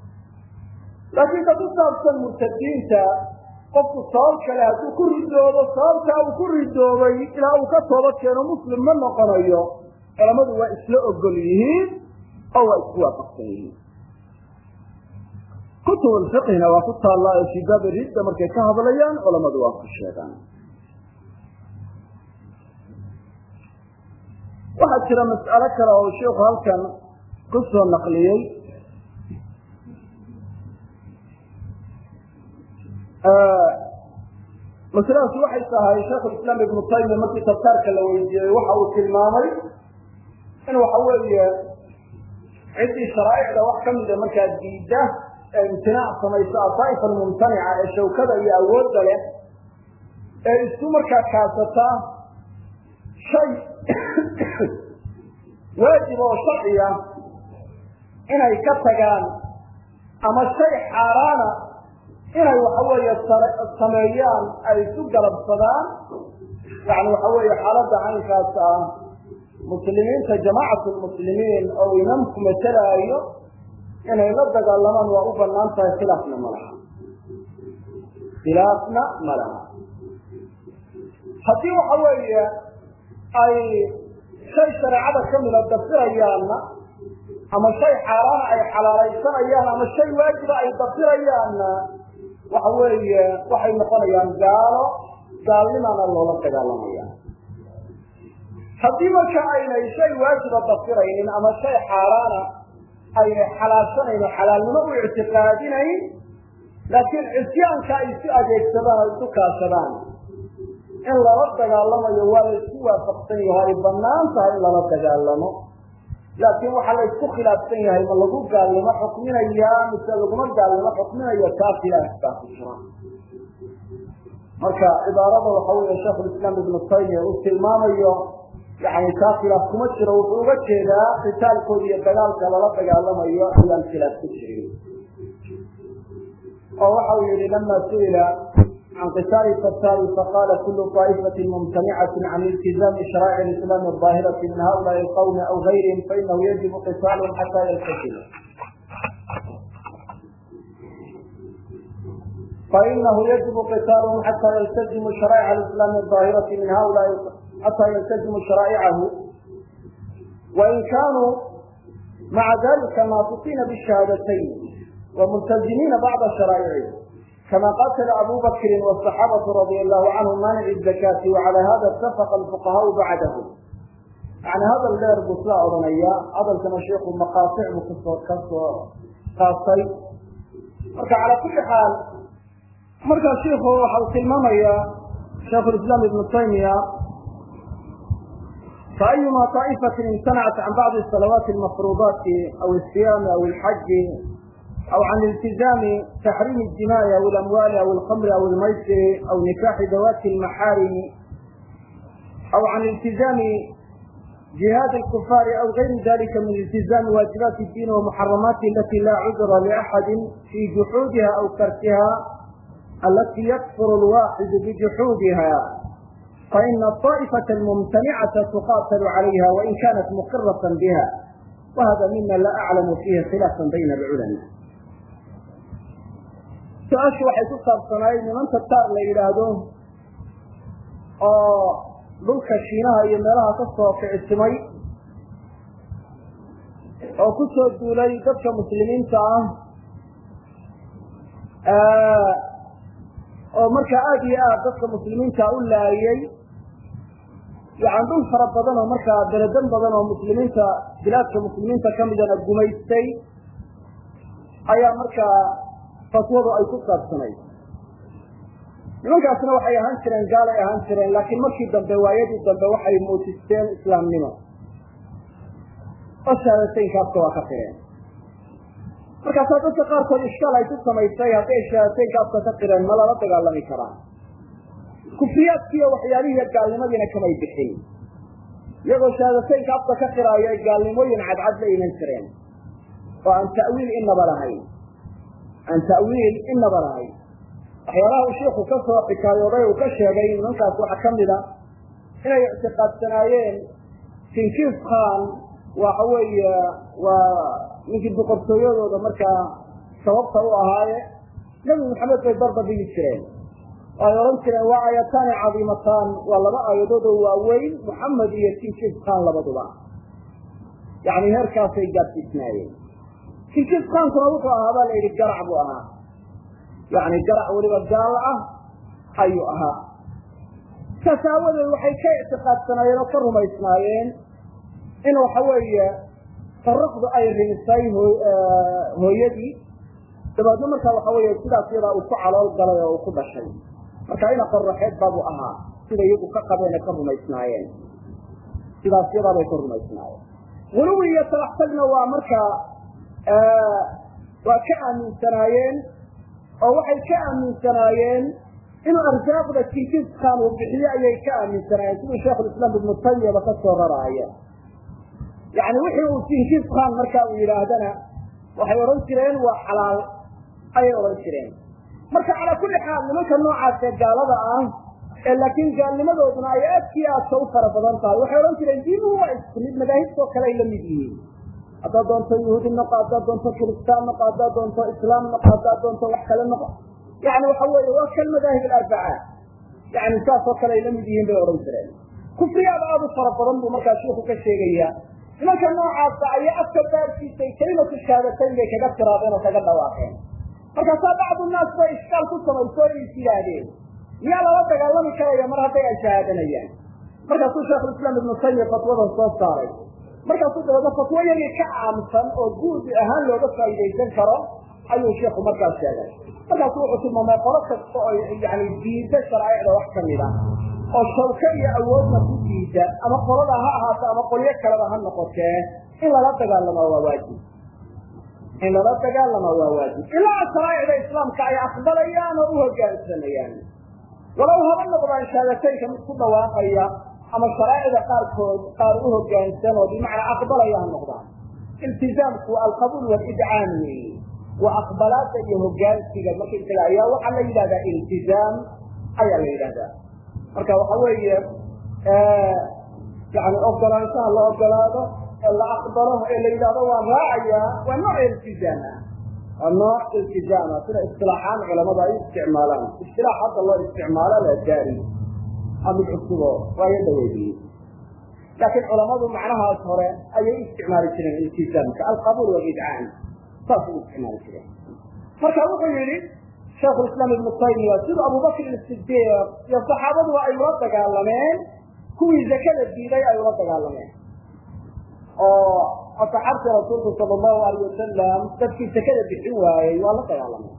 laakiin ka ku saabsan murtadiinta qofku sabab kale hadduu ku ridoobo sababtaa uu ku ridoobay ilaa uu ka toobad keeno muslim ma noqonayo culamadu waa isla ogol yihiin oo waa isku waafaqsan yihiin kutub alfiqhina waa ku taallaa ee fii baabi ridda markay ka hadlayaan culamadu waa ku sheegaan. Waxaa jira mas'alo kale oo sheikhu halkan ku soo naqliyey. Masaladaasi waxay tahay sheikhulislaam ibnu taymiya markii taftaarka la weydiiyey waxa uu tilmaamay in waxa weeye ciddii sharaa'icda wax ka mida markaa diidda imtinaac samaysa adaa'ifa almumtanica ee shawkada iyo awoodda leh ee isku markaa kaasata shay waajib oo sharciya inay ka tagaan ama shay xaaraana inay waxa weeye sameeyaan ay isu galabsadaan. Yani waxa weeye xaaladda caynkaas ah muslimiinta jamaacatu lmuslimiin oo imaamku matalaayo inay la dagaalamaan waa u bannaan tahay khilaafna ma laha. Khilaafna ma laha. Haddii waxa weeye ay shay shareecada kamida dafirayaanna ama shay xaaraana ay xalaalaysanayaan ama shay waajiba ay dafirayaanna waxa weeye waxay noqonayaan gaalo gaalnimaana loola dagaalamaya. Haddii marka aynay shay waajiba dafiraynin ama shay xaaraana aynay xalaashanayn oo xalaalnimo u ictiqaadinayn laakiin cisyaanka ay si adeegsadaan o isu kaashadaan in lala dagaalamayo waa la isku waafaqsan yahay ay bannaan tahay in lala dagaalamo. Laakiin waxaa la isku khilaafsan yahay ma lagu gaalnimo xukminayaa mise laguma gaalnimo xukminayo taa khilaaf baa ku jira marka cibaarada waxa weeye sheikhulislaam ibnu taymiya uu tilmaamayo yani taa khilaaf kuma jiro wuxuu uga jeedaa qitaalkooda iyo dagaalka lala dagaalamayo ayaan khilaaf ku jirin oo waxa uu yihi lama su'ila can qitaali fatali faqala kulu طaa'ifati mumtanicati can iltizaami sharaa'ic islaami aahirati min haulaai alqawmi aw gayrihim fainahu yajibu qitaalum xata yaltazimu fainahu yajibu qitaalhum xata yaltazimu sharaa'ic alislaami aahirati min haulaai xata yaltazimu sharaa'icahu wain kanuu maca dalika naafiqiina bishahaadatayn وملتزمين بعض شرائعه كما قاتل أبو بكر والصحابة رضي الله عنهم مانع الزكاة وعلى هذا اتفق الفقهاء بعده يعني هذا اللير بسلاء رميا هذا كما شيخ مقاطع قاصي مركا على كل حال مركا شيخ وحل الممية شيخ الإسلام ابن تيمية فأيما طائفة امتنعت عن بعض الصلوات المفروضات أو الصيام أو الحج أو عن التزام تحريم الدماء أو الأموال أو الخمر أو الميسر أو نكاح ذوات المحارم أو عن التزام جهاد الكفار أو غير ذلك من التزام واجبات الدين ومحرمات التي لا عذر لأحد في جحودها أو تركها التي يكفر الواحد بجحودها faina aطaa'ifata almumtanicata tuqaatalu calayha wain kanat muqirata biha wahada mima laa aclamu fiihi khilaafan bayna alculamaa su'aashu waxay ku saabsanayd nimanta taar la yidhaahdo oo dhulka shiinaha iyo meelaha ka soo kicisimay oo ku soo duulay dadka muslimiinta ah oo markaa aad iyo aad dadka muslimiinta u laayay yani dhul fara badan oo markaa beledan badan oo muslimiinta bilaadka muslimiinta kamidana gumaystay ayaa markaa fatwadu ay ku saabsanayd nimankaasna waxay ahaan jireen gaalay ahaan jireen laakiin markii dambe waayadii dambe waxay muujisteen islaamnimo. Oo shahaadateynkaafka waa ka qireen markaasaa dadka qaarkood ishkaal ay ku samaysay hadday shahaadateynkaafka ka qireen ma lala dagaalami karaa kufriyaadkiiyo waxyaalihiiyo gaalnimadiina kamay bixin. Iyagoo shahaadateynka afka ka qiraayo ay gaalnimooyin cadcad la iman jireen. Oo aan ta'wiil inaba lahayn. Aan ta'wiil inaba lahayn. Waxyaalaha uu shiiku ka soo xikaayooday uu ka sheegay nimankaas waxaa ka mid a inay ictiqaadsanaayeen kinkiis khan. Waxa weeye waa ninkii boqortooyadooda markaa sababta u ahaaye. Nebi maxamed bay barba dhigi jireen ay odhan jireen waa aayataani cadiimataan. Waa laba aayadood oo waaweyn muxamed iyo khan labaduba. Yani heerkaasay gaadsiisnaayeen khankuna wuxuu ahaa baa la yidhi garac buu ahaa. Yani garac weliba gaal ah ayuu ahaa. Saas aawadeed waxay ka ictiqaadsanaayeen oo ka rumaysnaayeen in waxa weeye faraqdu ay rimisay hooyadii. Dabeedna markaa waxa weeye sidaas yadaa uu ku calool galay oo uu ku dhashay marka ina qoraxeed baabuu ahaa. Sida iyagu ka qabeen ka rumaysnaayeen. Sidaas yadaa bay ka rumaysnaayeen. Guluwi iyo talaxtagna waa markaa waa ka aaminsanaayeen oo waxay ka aaminsanaayeen inuu arsaaqda kinkiskan uu bixiyo ayay ka aaminsanaayeen. Siduu sheikhulislaam ibnu taymiyaba ka soo raraayo. Yani wixii uu kinkis khan marka uu yidhaahdana waxay odhan jireen waa xalaal. Ayay odhan jireen marka calaa kulli xaal nimanka noocaas ee gaalada ah ee laakiin gaalnimadooduna ay aadkii aadka u fara badan tahay waxay odhan jireen diinuhu waa isku mid madaahibtoo kale ay la mid yihiin. Haddaad doonto yahuudi noqo haddaad doonto kiristaan noqo haddaad doonto islaam noqo haddaad doonto wax kale noqo. Yani waxa weeye waa kalmadaahib alarbaca. Yani saasoo kale ay la mid yihiin bay odhan jireen. Kufriyaad aad u fara badan buu markaa shiiku ka sheegaya nimanka noocaasa ayaa afka baarkiisay kelimatu shahaadatayn bay kaga tiraadeen oo kaga dhawaaqeen markaasaa bacdu naas bay ishkaal ku samayso is yidhaahdeen miyaa lala dagaalami karaya mar hadday ay shahaadanayaan? Markaasuu sheekhulislaam ibnu taymiya fatwadan soo saaray. Markaasuu dabeedna fatwo yagii ka caamsan oo guud ahaan looga faa'iidaysan karo ayuu sheikhu markaas sheegay. Markaasu wuxuu tilmaamay qolo kasta oo yani diida sharaaicda wax ka mid a oo shawka iyo awoodna ku diida ama qolada ha ahaato ama qolyo kaleba ha noqotee in lala dagaalamaa waa waajib in lala dagaalamaa waa waajib. Ilaa sharaa'icda islaamka ay aqbalayaan oo u hogaansamayaan walow haba noqdaan shahaadateynka mid ku dhawaaqaya ama sharaa'icda qaarkood qaar u hogaansan oo bimacnaa aqbalaya ha noqdaan. Iltizaamku alqabuul walidcaam weeye. Waa aqbalaada iyo hogaansiga markaysaga ayaa waxaa la yidhahdaa iltizaam ayaa la yidhahdaa marka waxa weeye yani ogolaanshaha la ogolaado ee la aqbalo ee la yidhahdo waa raacayaa waa nooc iltizaam ah waa nooc iltizaama sida istilaaxaan culamada ay isticmaalaan istilaax hadda loo isticmaalo la daari a mid cusubo waayo dhaweydiyey laakiin culamadu macnahaas hore ayay isticmaali jireen iltizaamka alqabuul walidcaan saasay isticmaali jireen marka wuxuu yihi shaikhulislaam ibnu taymiya sida abubakrin sidiiq iyo saxaabaduba ay ula dagaalameen kuwii zakada diiday ay ula dagaalameen oo asxaabtii rasuulku sala allahu alayh wasalam dadkii zakada bixin waayey waa la dagaalameen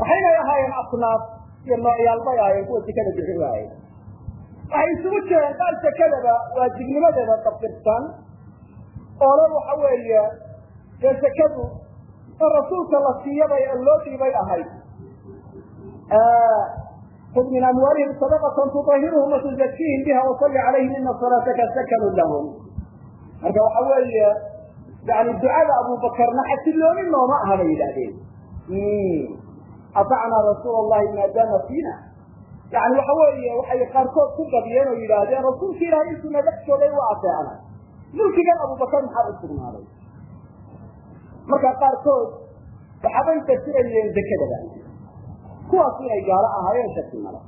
waxaynay ahaayeen asnaaf iyo noocyaal bay ahaayeen kuwa zakada bixin waayey. Waxay isugu jireen qaar zakadaba waajibnimadeeda dabtirsan oo le waxa weeye dee zakadu in rasuulka la siiyabay oo loo dhiibay ahayd khud min amwaalihim sadaqatan tuطahiruhum watuzakiihim biha wasalli calayhim ina salaataka sakanun lahum marka waxa weeye yani ducada abubakarna xasiloonin nooma aha bay yidhahdeen atacnaa rasuula allahi maadaama fiina. Yani waxa weeye waxay qaarkood ku gadiyeen oo yidhaahdeen rasuulka ilahay naga joogay waa ateecna mulkigan abubakar maxaa u sugnaaday marka qaarkood waxabay fasirayeen zakadaba kuwaas inay gaalo ahaayeen shaki male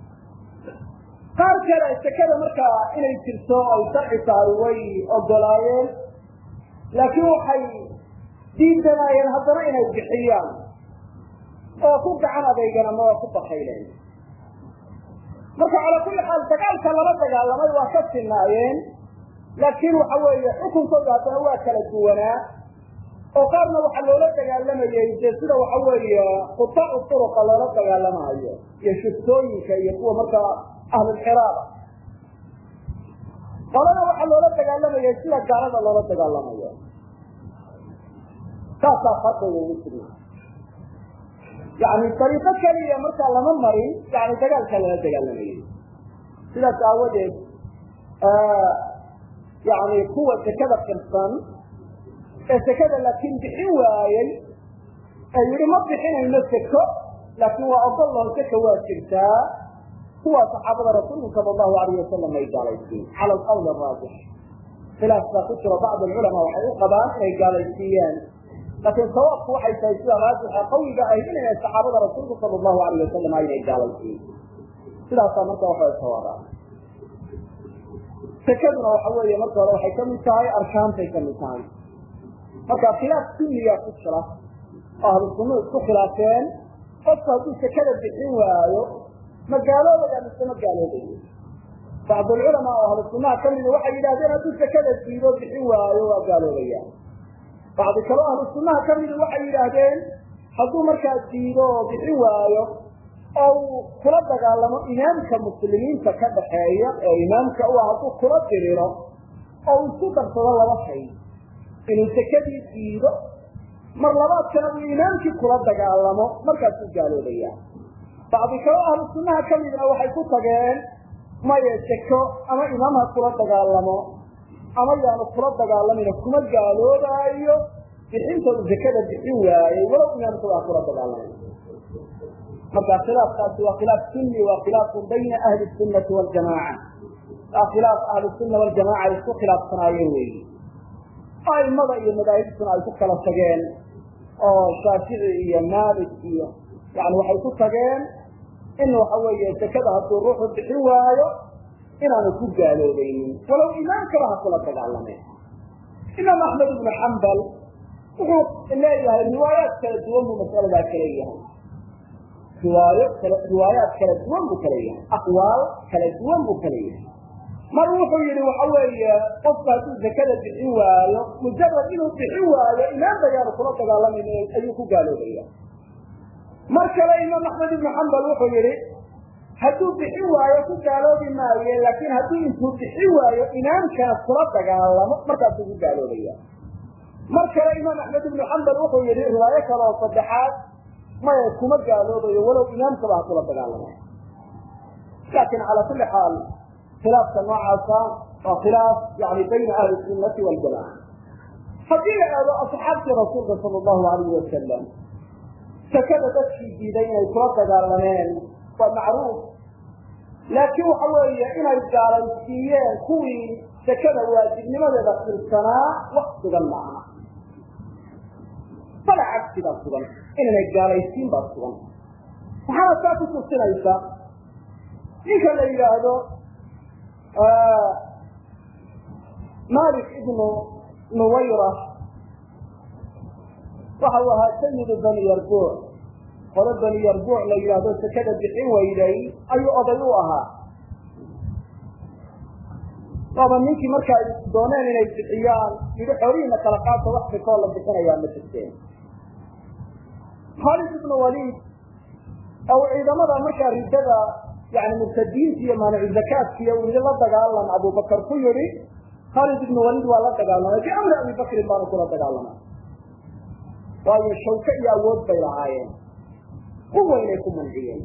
qaar kale zakada markaa inay jirto ay sharci tahay way ogolaayeen laakiin waxay diidanaayeen haddana inay bixiyaan. Oo ku gacan adaygan ama waa ku bakayleen marka calaa kulli xaal dagaalka lala dagaalamay waa ka sinaayeen laakiin waxa weeye xukunkooda haddana waa kala duwanaa. Oo qaarna waxaa loola dagaalamayey dee sida waxa weeye qutaacu turuqa loola dagaalamaayo iyo shuftooyinka iyo kuwa markaa ahlulxiraaba qolana waxaa loola dagaalamayay sida gaalada loola dagaalamayo saasaa farqiga ugu sugnaa yani dariiqo keliya markaa lama marin yani dagaalka lala dagaalamayay sidaas aawadeed yani kuwa sekada qirsan ee sekada laakiin bixin waayey ee yidhi ma bixinayno seko laakiin waa ogoloo seka waa jirtaa kuwaa saxaabada rasuulku sala allahu alayh wasalam ay gaalaysiin cala alqawl araajix khilaaf baa ku jiro bacd alculamaa waxay u qabaan inay gaalaysiiyeen laakiin sawaabku waxay tahay sida raajixa qawiga ahy inay saxaabada rasuulku sala allahu alayh wasalam aynay gaalaysiin sidaasaa marka waxay sawaabaa sekaduna waxa weeye marka hore waxay ka mid tahay arkaantay ka mid tahay marka khilaaf sunniya ku jira oo ahlu isku khilaafeen qofku hadduu sekada bixin waayo ma gaaloobaya mise ma gaaloobayo bacdulculamaa oo ahlu sunnaha kamida waxay yidhahdeen hadduu sekada diido bixin waayo waa gaaloobaya bacdi kaleo ahlu sunnaha kamida waxay yidhaahdeen hadduu markaa diido oo bixin waayo oo uu kula dagaalamo imaamka muslimiinta ka dhaxeeya ee imaamka u ah hadduu kula diriro oo uu isku darsado laba shay inuu sekadii diido mar labaadkana uu imaamkii kula dagaalamo markaasuu gaaloobaya bacdi kaleo ahlu sunnaha kamidna waxay ku tageen maya seko ama imaam ha kula dagaalamo ama yaanu kula dagaalamayna kuma gaaloobaayo bixinta uu sekada bixin waayey walow imaamkaba ha kula dagaalamay. Marka khilaafkaasi waa khilaaf sunni waa khilaafun bayna ahli sunnati waljamaaca waa khilaaf ahlu sunna waljamaca ay isku khilaafsanaayeen weyi aimada iyo madaahibtuna ay ku kala tageen oo shaafici iyo maalik iyo yani waxay ku tageen in waxa weeye sekada hadduu ruuxu bixin waayo inaanu ku gaaloobaynin walow imaamkaba ha kula dagaalameen imaam axmed ibnu xambal wuxuu leeyahay riwaayaad kala duwan buu masaladaa kala yahay riwaayo kala riwaayaad kala duwan buu kala yahay aqwaal kala duwan buu kala yahay mar wuxuu yihi waxa weeye qofka hadduu zakada bixin waayo mujarad inuu bixin waayo imaam bayaanu kula dagaalamayna ayuu ku gaaloobaya mar kale imaam axmed ibnu xambal wuxuu yihi hadduu bixin waayo ku gaaloobi maaye laakiin hadduu intuu bixin waayo imaamkana kula dagaalamo. Markaasuu ku gaaloobaya mar kale imaam axmed ibnu xambal wuxuu yihi riwaayo kale oo saddexaad maya kuma gaaloobayo walow imaamkaba ha kula dagaalama laakin cala kuli xaal khilaafka noocaasa waa khilaaf yani bayna ahli sunnati waljamaca haddii la eego asxaabtii rasuulka sala allahu alayhi wasalam sakada dadkii diiday inay kula dagaalameen waa macruuf. Laakiin waxa weeye inay gaalaysiiyeen kuwii sakada waajibnimadeeda filsanaa wax sugan maaha bala cagsi baa sugan inaynay gaalaysiin baa sugan. Waxaana saa ku tusinaysa ninka la yidhaahdo malik ibnu nuwayra waxa uu ahaa sayidu bani yarbuuc qolo bani yarbuuc la yidhaahdo sakada bixin weyday ayuu oday u ahaa. Waaba ninkii marka ay dooneen inay bixiyaan yidhi xoolihiina kala qaata wax fikoo la bixinayaa ma jirteen. Khaalid ibnu waliid oo ciidamada markaa riddada yani murtadiinta iyo maanicu zakaadkiiyo uu yidhi la dagaalam abubakar ku yidhi khaalid ibnu waliid waa la dagaalamay biamri abi bakrin baanu kula dagaalamay waayo shawke iyo awood bay lahaayeen. Quwaynay ku manciyeen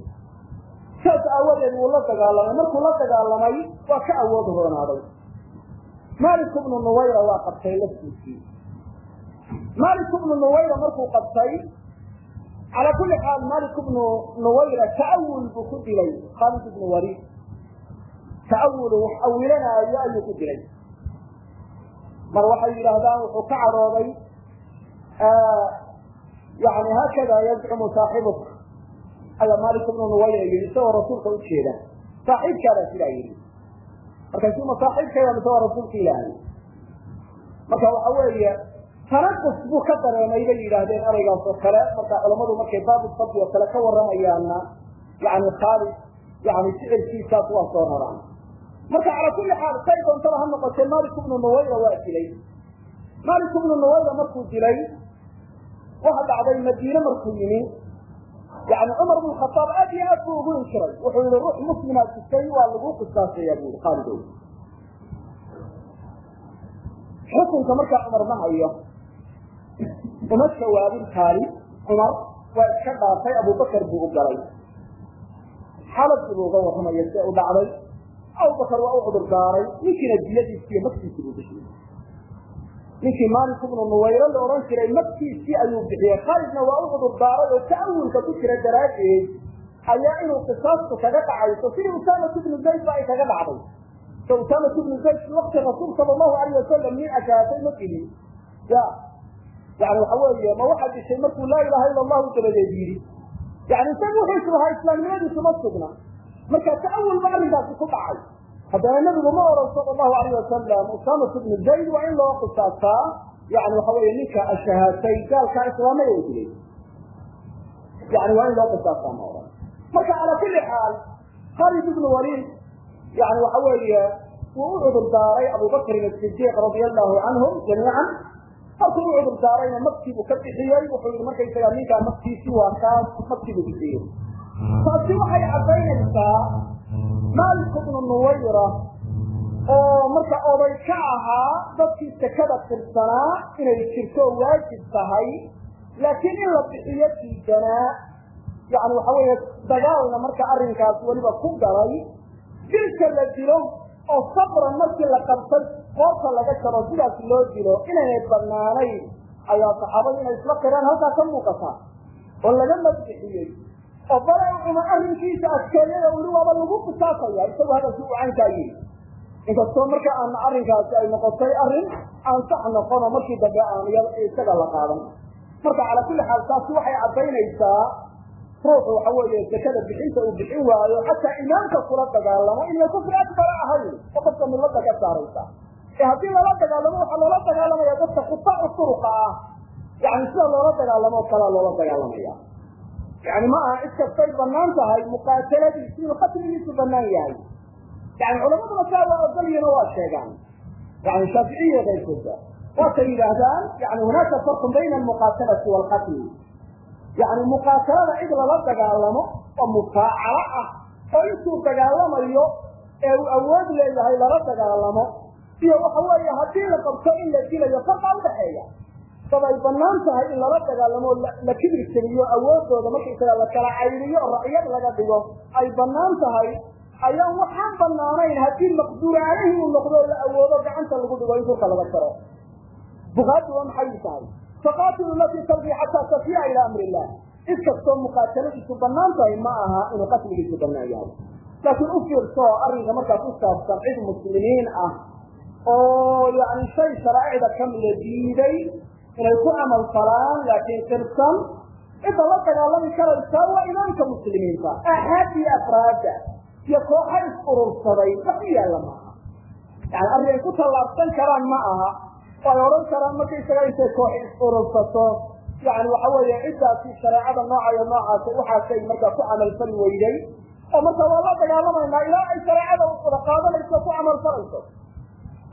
saas aawadeed wuu la dagaalamay. Markuu la dagaalamay waa ka awood roonaaday malik ibnu nuwayra waa qabtay laftiisii. Malik ibnu nuwayra markuu qabtay calaa kuli xaal malik ibnu nuwayra ta'awul buu ku dilay khaalid ibnu waliid. Ta'awulu wax awilanaayo ayuu ku dilay. Mar waxay yidhaahdaan wuxuu ka cadhooday yani haakada yazcumu saaxibuk ayaa malik ibnu nuwayra yidhi isagoo rasuulka ujeeda saaxiibkaadaa sidaa yidhi. Markaasuma saaxiibkayda mise waa rasuulka ilaahay. Marka waxa weeye tanaqus buu ka dareemay bay yidhaahdeen eraygaas oo kale. Marka culamadu markay baabu sabdi oo kale ka warramayaanna yani khaalid yani ficilkiisaas waa soo raraan marka cala kulli xaal say doontaba ha noqotee malik ibnu nuwayra waa dilay. Malik ibnu nuwayra markuu dilay waxa dhacday madiine markuu yimi. Yani cumar bn khaaab aad iyo aad buu ugu inkiray. Wuxuu yihi ruux muslimaa disay waa lagu qisaasaya bu i qaalidow xukunka markaa cumar ma hayo uma jawaabin kaali cumar waa iska dhaafay abubakar buu u galay. Xaladii buu uga warramaya si u dhacday? Abubakar waa u cudur daaray ninkiina diyadiisi iyo magtiisii buu bixiyey ninkii maalik ibnu nuwayro la odhan jiray magtiisii ayuu bixiyey. Khaalidna waa u cudur daaray oo ta'awulka ku jira daraaddeed ayaa inuu qisaastu kaga dhacayso. Sidii usaamatu ibnu zayd ba ay kaga dhacday. So usaamatu ibnu zayd wakti rasuul sala allahu alayh wasalam nin ashaatay ma dilin ya yani waxa weeye ma waxaa dishay markuu laa ilaha ila allahu dabadeed yidhi. Yani isaga wuxuu lahaa islaamnimadiisu ma sugna. Marka ta'awul ba arrinkaasi ku dhacay haddana nabigu ma oran sala allahu alayh wasalam usaamatu ibnu zayd waa in loo qisaasaa yani waxa weeye ninka ashahaatay gaalkaa islaamaya u dilay yani waa in loo qisaasaa ma oran. Marka calaa kulli xaal khalid ibnu waliid yani waxa weeye wuu u cudur daaray abubakrin asidiiq radia allahu canhum jamiican. Markuu u cudur daarayna magtiibuu ka bixiyey wuxuu yihi markaysaga ninkaa magtiisi waa kaas magtiibuu bixiyey. Taasi waxay caddaynaysaa maalik ibnu nuwayra oo marka oday ka ahaa dadkii sekada tirsanaa inay jirto waajib tahay laakiin in la bixiyo diidanaa yani waxa weeye dagaalna marka arrinkaas weliba ku galay dilka la dilo oo sabran markii la qabtay qoorta laga jaro sidaas loo dilo inaynay banaanayn ayaa saxaabadu inay isla qiraan halkaa ka muuqataa oo laga madbixiyey oo bale cuma arrinkiisa adkeeyada weli waaba lagu qisaasaya isagu hadalkii u caynkaa yiri inkastoo marka aana arrinkaasi ay noqotay arrin aan sax noqono markii dambe aan isaga la qaadan. Marka calaa kulli xaal taasi waxay caddaynaysaa ruuxu waxa weeye sekada bixinta uu bixin waayo xataa imaamka kula dagaalamo inay kufri akbara ahayn oo qofka millada ka saaraysa. Ee haddii lala dagaalamo waxaa loola dagaalamaya dadka kutaacu turuqa ah. Yani sida loola dagaalamo o kalea loola dagaalamaya yani ma aha cid kastay bannaan tahay muqaataladiisu inuu qatligiisu banaan yahay yani culamaduna saa waa ogolyihin oo waa sheegaan yani shaaficiya keyrkooda waatay yidhaahdaan yani hunaaka farqun bayna almuqaatalati waalqatli yani muqaatalada cid lala dagaalamo oo mufaacalo ah oo intuu dagaalamayo ee uu awood leeyahay lala dagaalamo iyo waxa weeye haddii la qabto in la dilayo farqa udhaxeeya dad ay bannaan tahay in lala dagaalamo la kibri jeliyo awoodooda markaysaga la kala cayriyo racyad laga dhigo ay bannaan tahay ayaan waxaan banaanayn haddii maqduur caleyhi uu noqdo la awoodo gacanta lagu dhigo in dhulka laga jaro bukaadi waa maxay tahay? Faqatilu lati talbi xataa tafiya ila amri illah cid kastoo muqaataladiisu bannaan tahay ma aha inuu qatligiisu banaan yahay. Laakiin u fiirso arrinka markaas u cid muslimiin ah oo yani shay sharaa'icda kamida diiday inay ku camal falaan laakiin qirsan cidda la dagaalami karaysa waa imaamka muslimiinta. Axaad iyo afraada iyo kooxa is urursaday wax u yaalla maaha yani arrin ay ku tallaabsan karaan ma aha oo ay odhan karaan markaysaga intay koox is urursato yani waxa weeye ciddaasi shareecada nooca iyo noocaasa waxaasay markaa ku camalfali weyday. Oo marka waa la dagaalamaynaa ilaa ay shareecada wada qaadanayso ku camalfalayso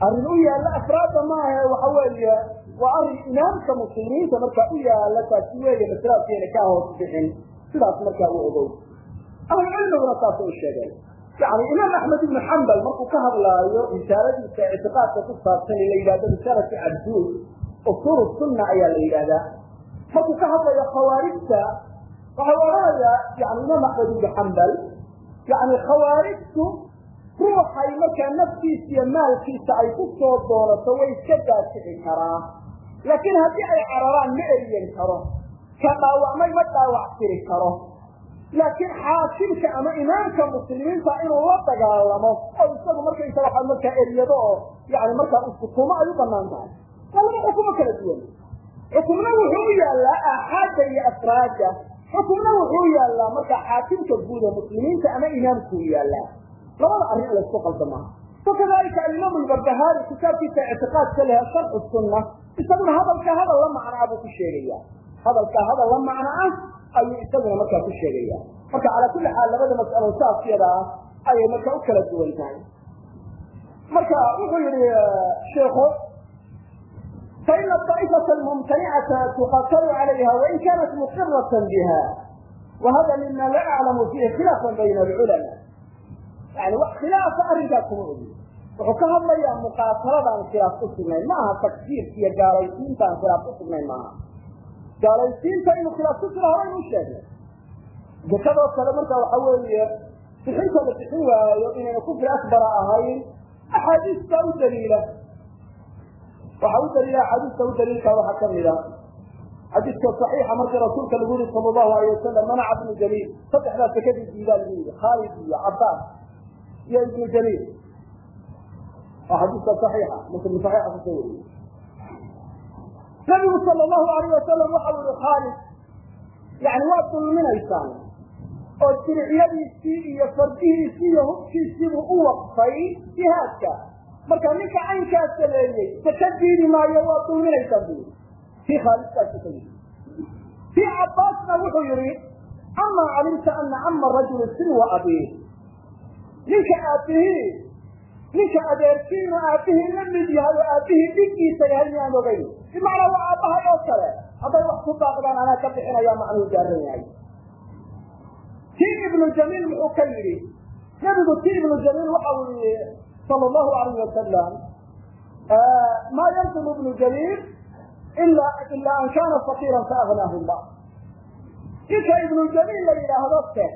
arrin u yaalla afraadda maaha waxa weeye waa arrin imaamka muslimiinta markaa u yaalla taasi weeye masalaadkeena ka hoos bixin sidaas markaa u ogow. Ahlucilmiguna saas u sheegeen yani imaam axmed ibnu xambal markuu ka hadlaayo risaaladiisa ictiqaadka ku saabsan in la yidhahdo risaalatu cabduul usuul sunna ayaa la yidhahdaa. Markuu ka hadlayo khawaarijta waxau odhanayaa yani imaam axmed ibnu xambal yani khawaarijtu ruuxay markaa naftiisa iyo maalkiisa ay ku doonato way iska daasici karaa laakiin haddii ay cararaan ma eriyan karo. Ka dhaawacmay ma dhaawac tiri karo. Laakiin xaakimka ama imaamka muslimiinta inuu la dagaalamo oo isagu markaysaga waa markaa eryado oo yani markaa usukumo ay u bannaan tahay. Waa laba xukumo kala duwan. Xukumna wuxuu u yaallaa aaxaadda iyo afraadda. Xukumna wuxuu yaallaa markaa xaakimka guud ee muslimiinta ama imaamku u yaallaa. Labada arrin in laysku qalda maaha. Wakadalika alimaam albarbahari kitaabkiisa ictiqaadka leh sharxu sunna isaguna hadalka hadal la macnaa buu ku sheegaya hadalka hadal la macno ah ayuu isaguna markaa ku sheegaya marka calaa kulli xaal labada mas'alo saas ah ayay marka u kala duwan tahay. Marka wuxuu yihi sheikhu fain aطaa'ifata almumtanicata tuqatalu calayha wain kanat muqirata biha. Wahada mima la aclamu fihi khilaafan bayna alculama yani wax khilaafa arrinkaas kuma ogi wuxuu ka hadlayaa muqaataladaan khilaaf ku sugnayn ma aha takfiirka iyo gaalaysiintaan khilaaf ku sugnayn maaha. Gaalaysiinta inuu khilaaf ku jiro hore inuu sheegay. Dekadoo kale marka waxa weeye bixinta la bixin waayo inayna kufri akbara ahayn axaadiista u daliila. Waxaa u daliila axaadiista u daliilka waxaa kamida xadiidka صaxiixa markii rasuulka lagu yihi sal allahu alayh wasalam manaca ibnu jaliil. Saddexdaa sekadii diidaa lagu yihi khaalid iyo cabaas iyo ibnu jaliil waa xadiiska صaxiixa muslim صaxiixa ku soo wariyey. Nabigu sal allahu alayh wasalam waxau yihi khaalid yani waad dulminaysaan oo diriciyadiisii iyo fardihiisii iyo hubkiisiibuu u waqfay jihaadka. Marka ninka caynkaa sameeyey saka diidi maayo waad dulminaysaan bu kii khaalidkaasi ka yii kii cabbaasna wuxuu yihi amaa calimta ana cama rajuli sinwa abiih. Ninka aabihii ninka adeerkiina aabihii la mid yahay oo aabihii dhigiisa yahay miyaan ogeyn bimacnaa waa aabbahay oo kale. Hadday wax ku baaqdaan anaa ka bixinaya macnuu gaaran yahay. Kii ibnu jamiil muxuu ka yidhi nebigu kii ibnu jamiil waxau yihi sala allahu alayh wasalam maa yanzil ibnu jamiil ila an kana faqiiran faaghnaahu llah ninka ibnu jamiil la yidhaahdo te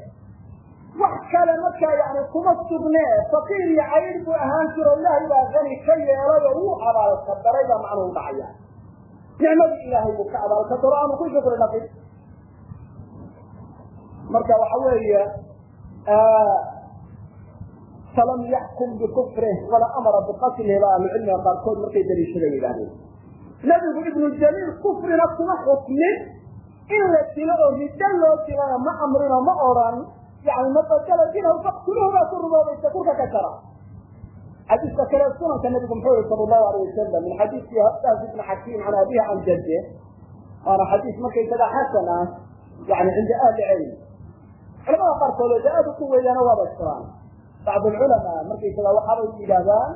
wax kale markaa yani kuma sugnee faqiir iyo cayd buu ahaan jiro ilaahay baa gani ka yeelay oo wuu abaalka daray baa macnuhu dhacaya. Nicmadii ilaahay buu ka abaalka daro aanu ku shukri naqin marka waxa weeye falam yaxkum bikufrih wala amara biqatlihi ba ahlucilmiga qaarkood markay daliishada yidhahdeen nebigu ibnu jamiil kufrina kuma xukmin in la dilo oo riddo loo dilana ma amrino ma odran yani mabadala dinahu faqtuluhu baa ku rumoobaysa kurka ka jara xadiiska kale sunanka nabigu muxuu yihi sala allahu alayh wasalam min xadiisi habas ibni xakiim can abihi can jadde waana xadiis markaysaga xasan ah yani cinda ahli cilm culamada qaarkood de aad uku weeyaana waaba jiraan bacd alculamaa markaysaga waxaabay yidhahdaan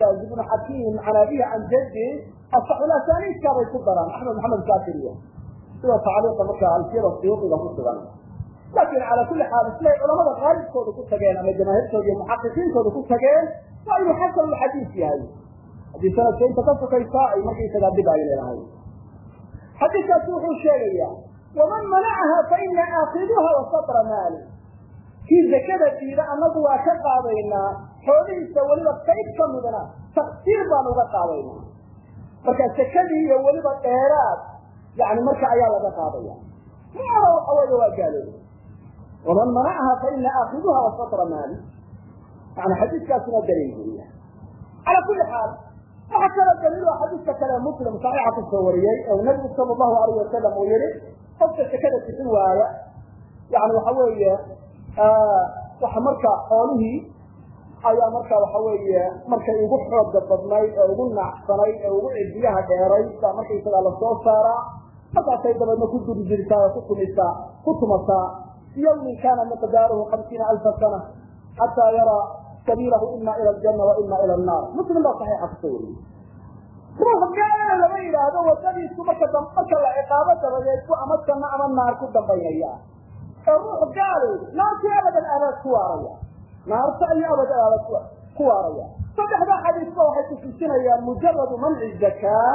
bas ibnu xakiim can abihi can jaddi asaxulasaniidkaabay ku daraan axmed maxamed kaafiriya sida tacliiqa marka alfiyada suyuuqiga ku sugan laakin cala kuli xaal siday culamada qaalibkooda ku tageen ama jamaahiirtooda iyo muxaqiqiintooda ku tageen waa inuu xasan xadiis yahay. Haddii sanadka inta ka sokaysa ay markaysagaa dib ay leedahay xadiiskaasi wuxuu sheegaya waman manacaha faina aakiduha wasatra maali. Kii zakada diida anagu waa ka qaadaynaa xoolihiisa weliba qayb ka midna taksiir baan uga qaadaynaa. Marka sakadii iyo weliba dheeraad yani marka ayaa laga qaadaya macna waxa weeye waa gaalooba waman manacaha faina aakiduha wasatra maali yani xadiiskaasina daliil weya cala kuli xaal waxaa kaloo daliil a xadiiska kale muslim saxiixa ku soo wariyey oo nabigu sala allahu alayh wasalam uu yihi qofka sakada bixin waaya yani waxa weeye waxa marka xoolihii ayaa marka waxa weeye markay ugu xooga badnayd ee ugu naacsanayd ee ugu cidiyaha dheeray baa markaysagaa la soo saaraa markaasay dabeedna ku durjirtaa oo ku tumataa yawmin kana miqdaaruhu hamsiina alfa sana xataa yaraa sabiilahu ima ila aljanna wa ila annaar muslim baa saxiixa ku soo wariyey ruux gaalana lama yidhaahdo wadadiisu marka marka la ciqaabo dabadeed ku ama janno ama naar ku dambaynaya oo ruux gaali naartu abadan abaad ku waaraya naarta iyo abad abaad ku waaraya saddexdaa xadiisba waxay kutusinayaan mujaradu manci zakaa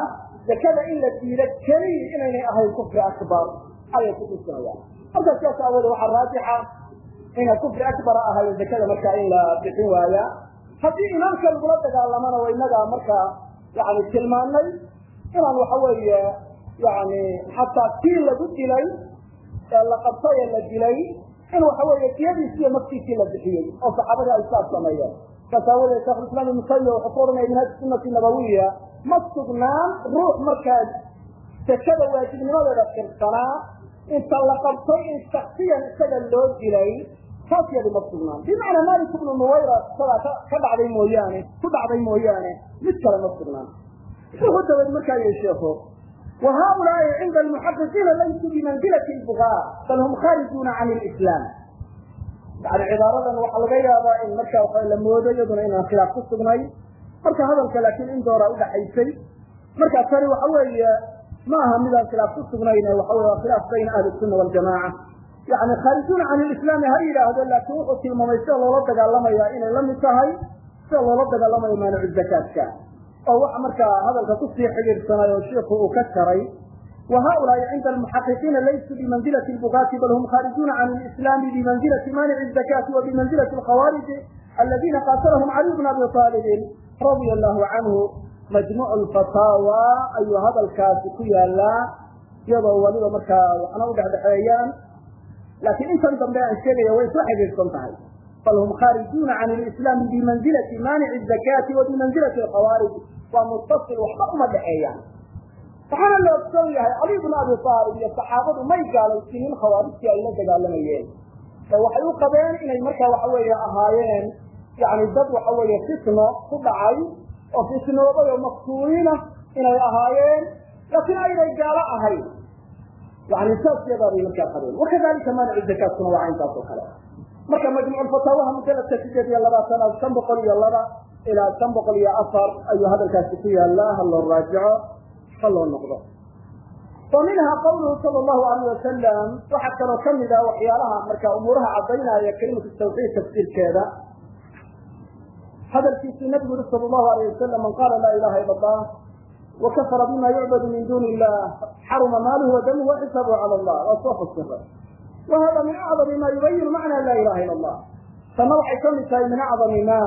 zakada in la diido keliya inaynay ahayn kufri akbar ayay kutusinayaan marka sidaas aawoode waxaa raajixa ina kufri akbara ahayo zakada markaa in la bixin waaya. Haddii imaamka lagula dagaalamana wa inagaa markaa yani tilmaanay. Inaan waxa weeye yani xataa kii lagu dilay ee la qabtay ee la dilay in waxa weeye diyadiisi iyo naftiisii la bixiyey oo saxaabadii ay saas sameeyeen. Saas aawadeed shekhulislaam ibnu taymiya wuxuu ku oranaya minhaaj sunati nabawiya ma sugnaan ruux markaa sakada waajibnimadeeda kirsanaa inta la qabtay in shaksiyan isaga loo dilay taas yadi ma sugnaan. Bimacnaa malik ibnu nuwayra isagaa ka dhacday mooyaane ku dhacday mooyaane mid kale ma sugnaan. Wuxuu dabeed markaa yihi sheeko wa haulaai cinda almuxaqiqiina laysuu bimanzilati lbugaa bal hum khaarijuuna can lislaam yani cibaaradan waxaa laga yaabaa in marka waa la moodo iyaduna inaan khilaaf ku sugnay. Marka hadalka laakiin in dooraa udhaxaysay marka tani waxa weeye ma aha midaan khilaaf ku sugnayne waxa wey waa khilaaf bayna ahli sunna waljamaaca yani khaarijuuna can ilislaami ha yidhaahdo laakiin wuxuu tilmaamay sida loola dagaalamayaa inay la mid tahay sida loola dagaalamayo maanicu zakaadka. Oo waxa markaa hadalka ku sii xidhiidhsanay oo shiiku uu ka jaray wa haulaai cinda almuxaqiqiina laysuu bimanzilati lbugaati bal hum khaarijuuna can ilislaami bimanzilati maanici zakaati wa bimanzilati alkhawaariji aladiina qaatalahum caliy bn abi aalibin radia allahu canhu majmuc alfataawa ayuu hadalkaasi ku yaalaa iyadoo waliba markaa waxna u dhexdhexeeyaan. Laakiin intan dambe aan sheegaya way isla xidhiidhsan tahay. Bal hum khaarijuuna can lislaami bimanzilati maanici azakaati wa bimanzilati alkhawaarij. Waa muttasil waxba uma dhexeeyaan. Waxaana la ogsoon yahay cali bnu abi aalib iyo saxaabadu may gaalaysiinin khawaarijtii ay la dagaalamayeen ee waxay u qabeen inay markaa waxa weeye ahaayeen yani dad waxa weeye fitno ku dhacay oo fitnoobay oo maftuuniina inay ahaayeen laakiin aynay gaalo ahayn. Yani saas yadaa bay markaa qabeen wakadalika maanicu zakaatkuna waa caynkaas oo kale. Marka majmuuc fataawaha mujaladka sideed iyo labaatanaad shan boqol iyo laba ilaa shan boqol iyo afar ayuu hadalkaasi ku yaalaa ha loo raajico loo noqdo. Wa qawluhu sala allahu alayh wasalam waxaa kaloo ka mid ah waxyaalaha marka umuuraha caddaynaya kelimatu tawxiid tafsiirkeeda hadalkiisuu nabigu yuri sala allahu alayh wasalam man qaala laa ilaha ila allah wakafara bima yucbadu min duni illah xaruma maaluhu wadamuhu waxisaabuhu cala allah. Waa soo fasiray wa hada min acdami ma yubayinu macna laa ilaha ila allah tanna waxay ka mid tahay min acdami ma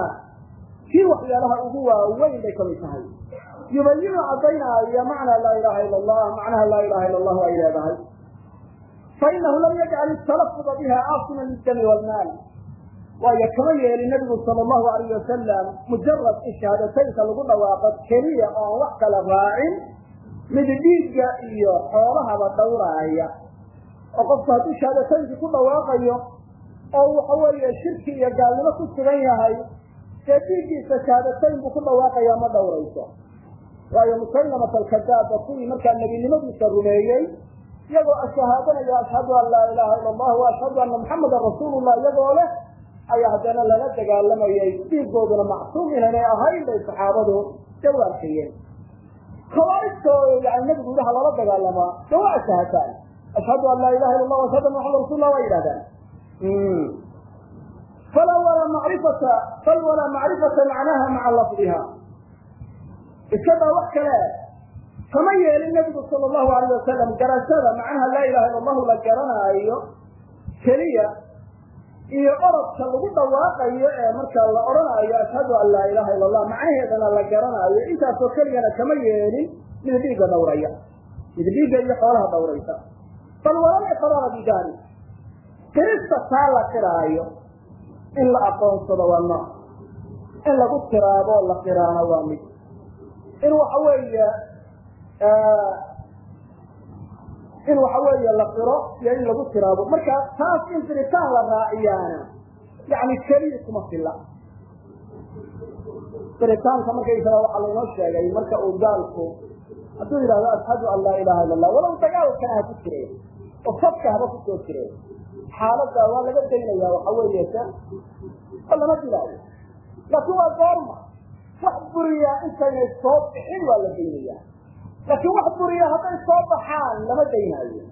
kii waxyaalaha ugu waaweyn bay ka mid tahay. Yubayinu caddaynaayo macnaa laa ilaha ila allah macnaha laa ilaha ila allahu ay leedahay fainahu lam yajcal italafuda biha aasima lidami walmaal waayo kama yeelin nabigu sala allahu alayh wasalam mujarad in shahaadataynka lagu dhawaaqo keliya oo aan wax kala raacin mid dhiigga iyo xoolahaba dhowraaya. Oo qofku hadduu shahaadataynki ku dhawaaqayo oo waxa weeye shirki iyo gaalnimo ku sugan yahay dee dhiiggiisa shahaadatayn buu ku dhawaaqayaa ma dhowrayso. Waayo musaylamat alkadaab waa kuwii markaa nebinimadiisa rumeeyey iyagoo ashahaadanaya ashhadu an laa ilaha ila allah wa ashhadu anna muxamadan rasuulullah iyagoo leh ayaa haddana lala dagaalamayay. Dhiigooduna macsuum inaynay ahayn bay saxaabadu dawaarkayeen khawaarijta oo yani nebigu yidhaha lala dagaalamaa de waa ashahaataan ashhadu an laa ilaha ila allah ashhadu anna muxamad rasulullah waa yidhahdaan falaa walaa macrifata bal walaa macrifata macnaha maca lafdiha. Iskadaa wax kale kama yeelin nabigu sala allahu alayh wasalam garashada macnaha laa ilaha ila allahu la garanaayo keliya iyo orodka lagu dhawaaqayo ee marka la odhanaayo ashhadu an laa ilaha ila allah macnaheedana la garanaayo intaasoo keligana kama yeelin mid dhiigga dhawraya mid dhiigga iyo xoolaha dhawraysa bal walal iqraara bidali kirista taa la qiraayo in la aqoonsado waa nooc. In lagu tiraabo la qiraano waa mid. In waxa weeye in waxa weeye la qiro iyo in lagu tiraabo. Marka taas in firitaan la raaciyaana yani keliya kuma filla. Firitaanka markaysaga waxaa laynoo sheegay marka uu gaalku hadduu yidhahdo ashhadu an laa ilaha illa allah walow dagaalkana ha ku jire oo sabka haba ku soo jire xaaladda waa laga daynaya waxa weeye oo lama dilaayo. Laakiin waa goorma. Wax buriyaa intaynay soo bixin waa la daynaya laakiin wax buriya hadday soo baxaan lama daynaayo.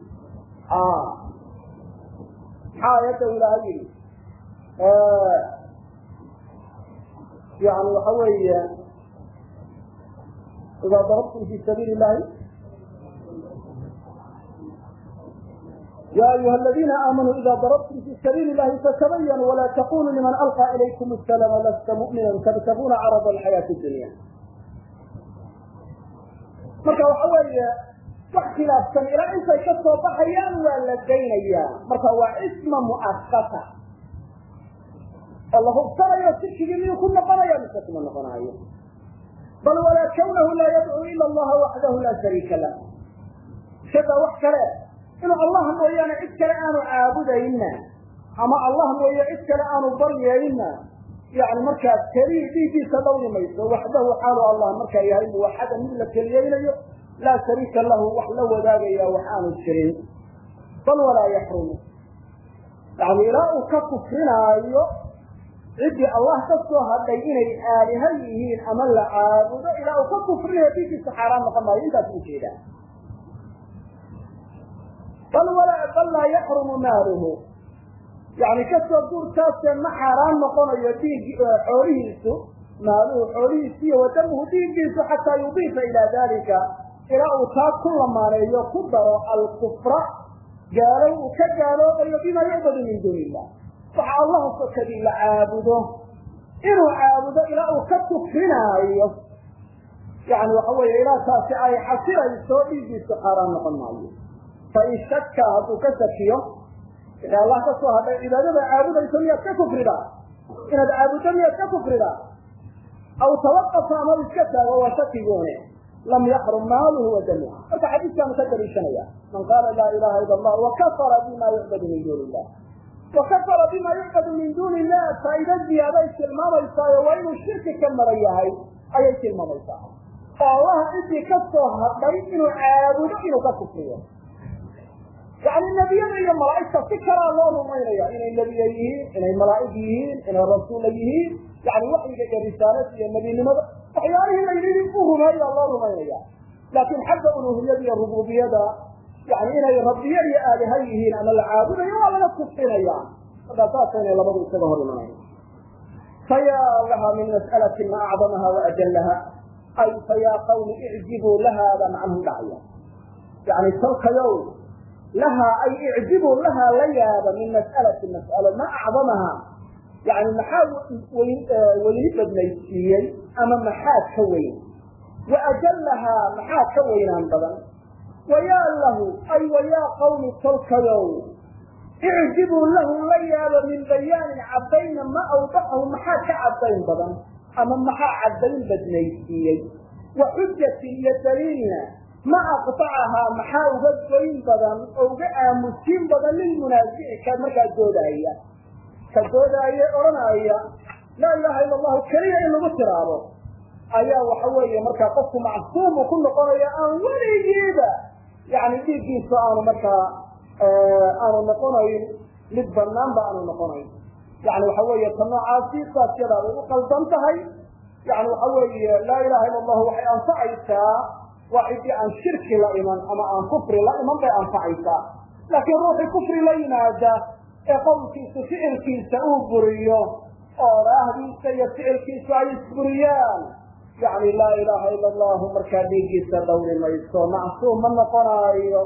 Maxaa ayadda ilaaha yidhi yani waxa weeye idaa darabtum fi sabiili illahi ya ayuha aladina aamanuu ida darabtum fi sabiili illahi fatabayanuu walaa taquluu liman alqى ilaykum asalama lasta mu'mina tabtaguna carada alxayaati dunya marka waxa weeye wax khilaafsan ilaa intay ka soo baxayaan waa la daynayaa marka waa cisma mu'akata oo la hubsanayo sikigii miyuu ku noqonaya mise kuma noqonayo bal walaa kawnahu laa yadcuu ila allaha waxdahu laa shariika lah. Iskadaa wax kale inuu allah mooyaane cid kale aanu caabudayna. Ama allah mooye cid kale aanu baryayna yani markaa keliya dhiiggiisa dhawri mayso waxdahu xaalu allah markaa yahay muwaxada mid la keliyeynayo laa shariika lahu wax la wadaagaya wax aanu jirin. Bal walaa yaxrumu. Yani ilaa uu ka kufrinaayo ciddii allah ka soo hadhay inay aaliha yihiin ama la caabudo ilaa uu ka kufrinayo dhiiggiisa xaaraan noqon maayo intaas u jeedaa bal laa yaxrumu maaluhu yani ka soo guurkaasee ma xaaraan noqonayo dhiig xoolihiisu maaluhu xoolihiisu iyo wadamuhu dhiiggiisu xataa yudiifa ilaa dalika ilaa uu taa ku lamaaneeyo ku daro alkufra gaalow uu ka gaaloobayo bima yucbadu min duuni illah waxa allaha sokadii la caabudo. Inuu caabudo ilaa uu ka kufrinaayo yani waxa weeye ilaa taasi ay xasirayso dhiiggiisu xaaraan noqon maayo. Fain shaka hadduu ka shakiyo wixii allah ka soo hadhay cibaadada caabudayso miyaad ka kufridaa inaad caabuddo miyaad ka kufridaa aw tawaqafa ama iska taago waa shakiguune lam yaxrum maaluhu wa damuh marka xadiiskaanu ka daliishanaya man qaala laa ilaha ila allah wakafara bima yucbadu min duuni illah wakafara bima yucbadu min duuni illah faa'ido ziyaaday tilmaamaysaao waa inuu shirki ka maran yahay ayay tilmaamaysaa. Oo allaha cidii ka soo hadhay inuu caabudo inuu ka kufriyo yani nebiyada iyo malaa'igta si kalaa loo rumaynaya. Inay nebiye yihiin inay malaa'ig yihiin inay rasuula yihiin yani waxyiga iyo risaalada iyo nebinimada waxyaalihii layidhi u rumeeya loo rumaynaya laakin xagga uluhiyada iyo rububiyada yani inay rabbiye iyo aaliha yihiin ama la caabudayo waa laga kufrinaya markaa saasayna labadu isaga hor imanaya fayaa laha min mas'alati ma acdamaha waajalaha ay fayaa qawmi icjibuu lahaada macnuhu dhacaya. Yani tolkayow lahaa ay icjibuu lahaa la yaaba min mas'alati mas'alo ma acdamaha. Yani maxaa weyni badnaysiiyey ama maxaa ka weyn. Wa ajalahaa maxaa ka weynaan badan. Wayaa lahu ay wayaa qawmi tolkayow icjibuu lahu la yaaba min bayaanin caddayna ma awdaxahu maxaa ka caddayn badan ama maxaa caddayn badnaysiiyey. Wa xujatin iyo daliilna ma aqtacahaa maxaa uga goyn badan oo uga aamusiin badan lilmunaafici ka markaa doodaaya ka doodaaya odhanaya laa ilaha ila allahu keliya in lagu tiraabo ayaa waxa weeye markaa qofku macsuumu ku noqonaya aan weligiiba yani dhiiggiisa aanu markaa aanu noqonayn mid banaanba aanu noqonayn. Yani waxa weeye ta noocaasi saas yadaa u qaldan tahay. Yani waxa weeye laa ilaha ila allahu waxay anfacaysaa waa cidii aan shirki la iman ama aan kufri la iman bay anfacaysaa. Laakiin ruuxii kufri la yimaada ee qowlkiisu ficilkiisa uu buriyo oo raahdiisa iyo ficilkiisu ay isburiyaan. Yani laa ilaha ila allahu markaa dhiiggiisa dhawri mayso macsuum ma noqonaayo.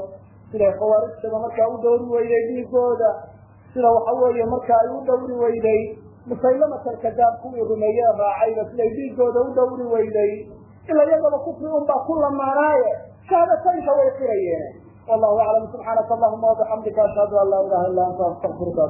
Siday khawaarijtaba markaa u dhowri weyday dhiigooda sida waxa weeye marka ay u dhowri weyday. Musaylamatankadaab kuwii rumeeye raacayba siday dhiigooda u dhowri weyday ila iyagaba kufri un baa ku lamaanaaye shahaadataynka way qirayeen wallahu aclam subxaanaka allahuma wabixamdika ashhadu an laa ilaha illa anta astaqfiruka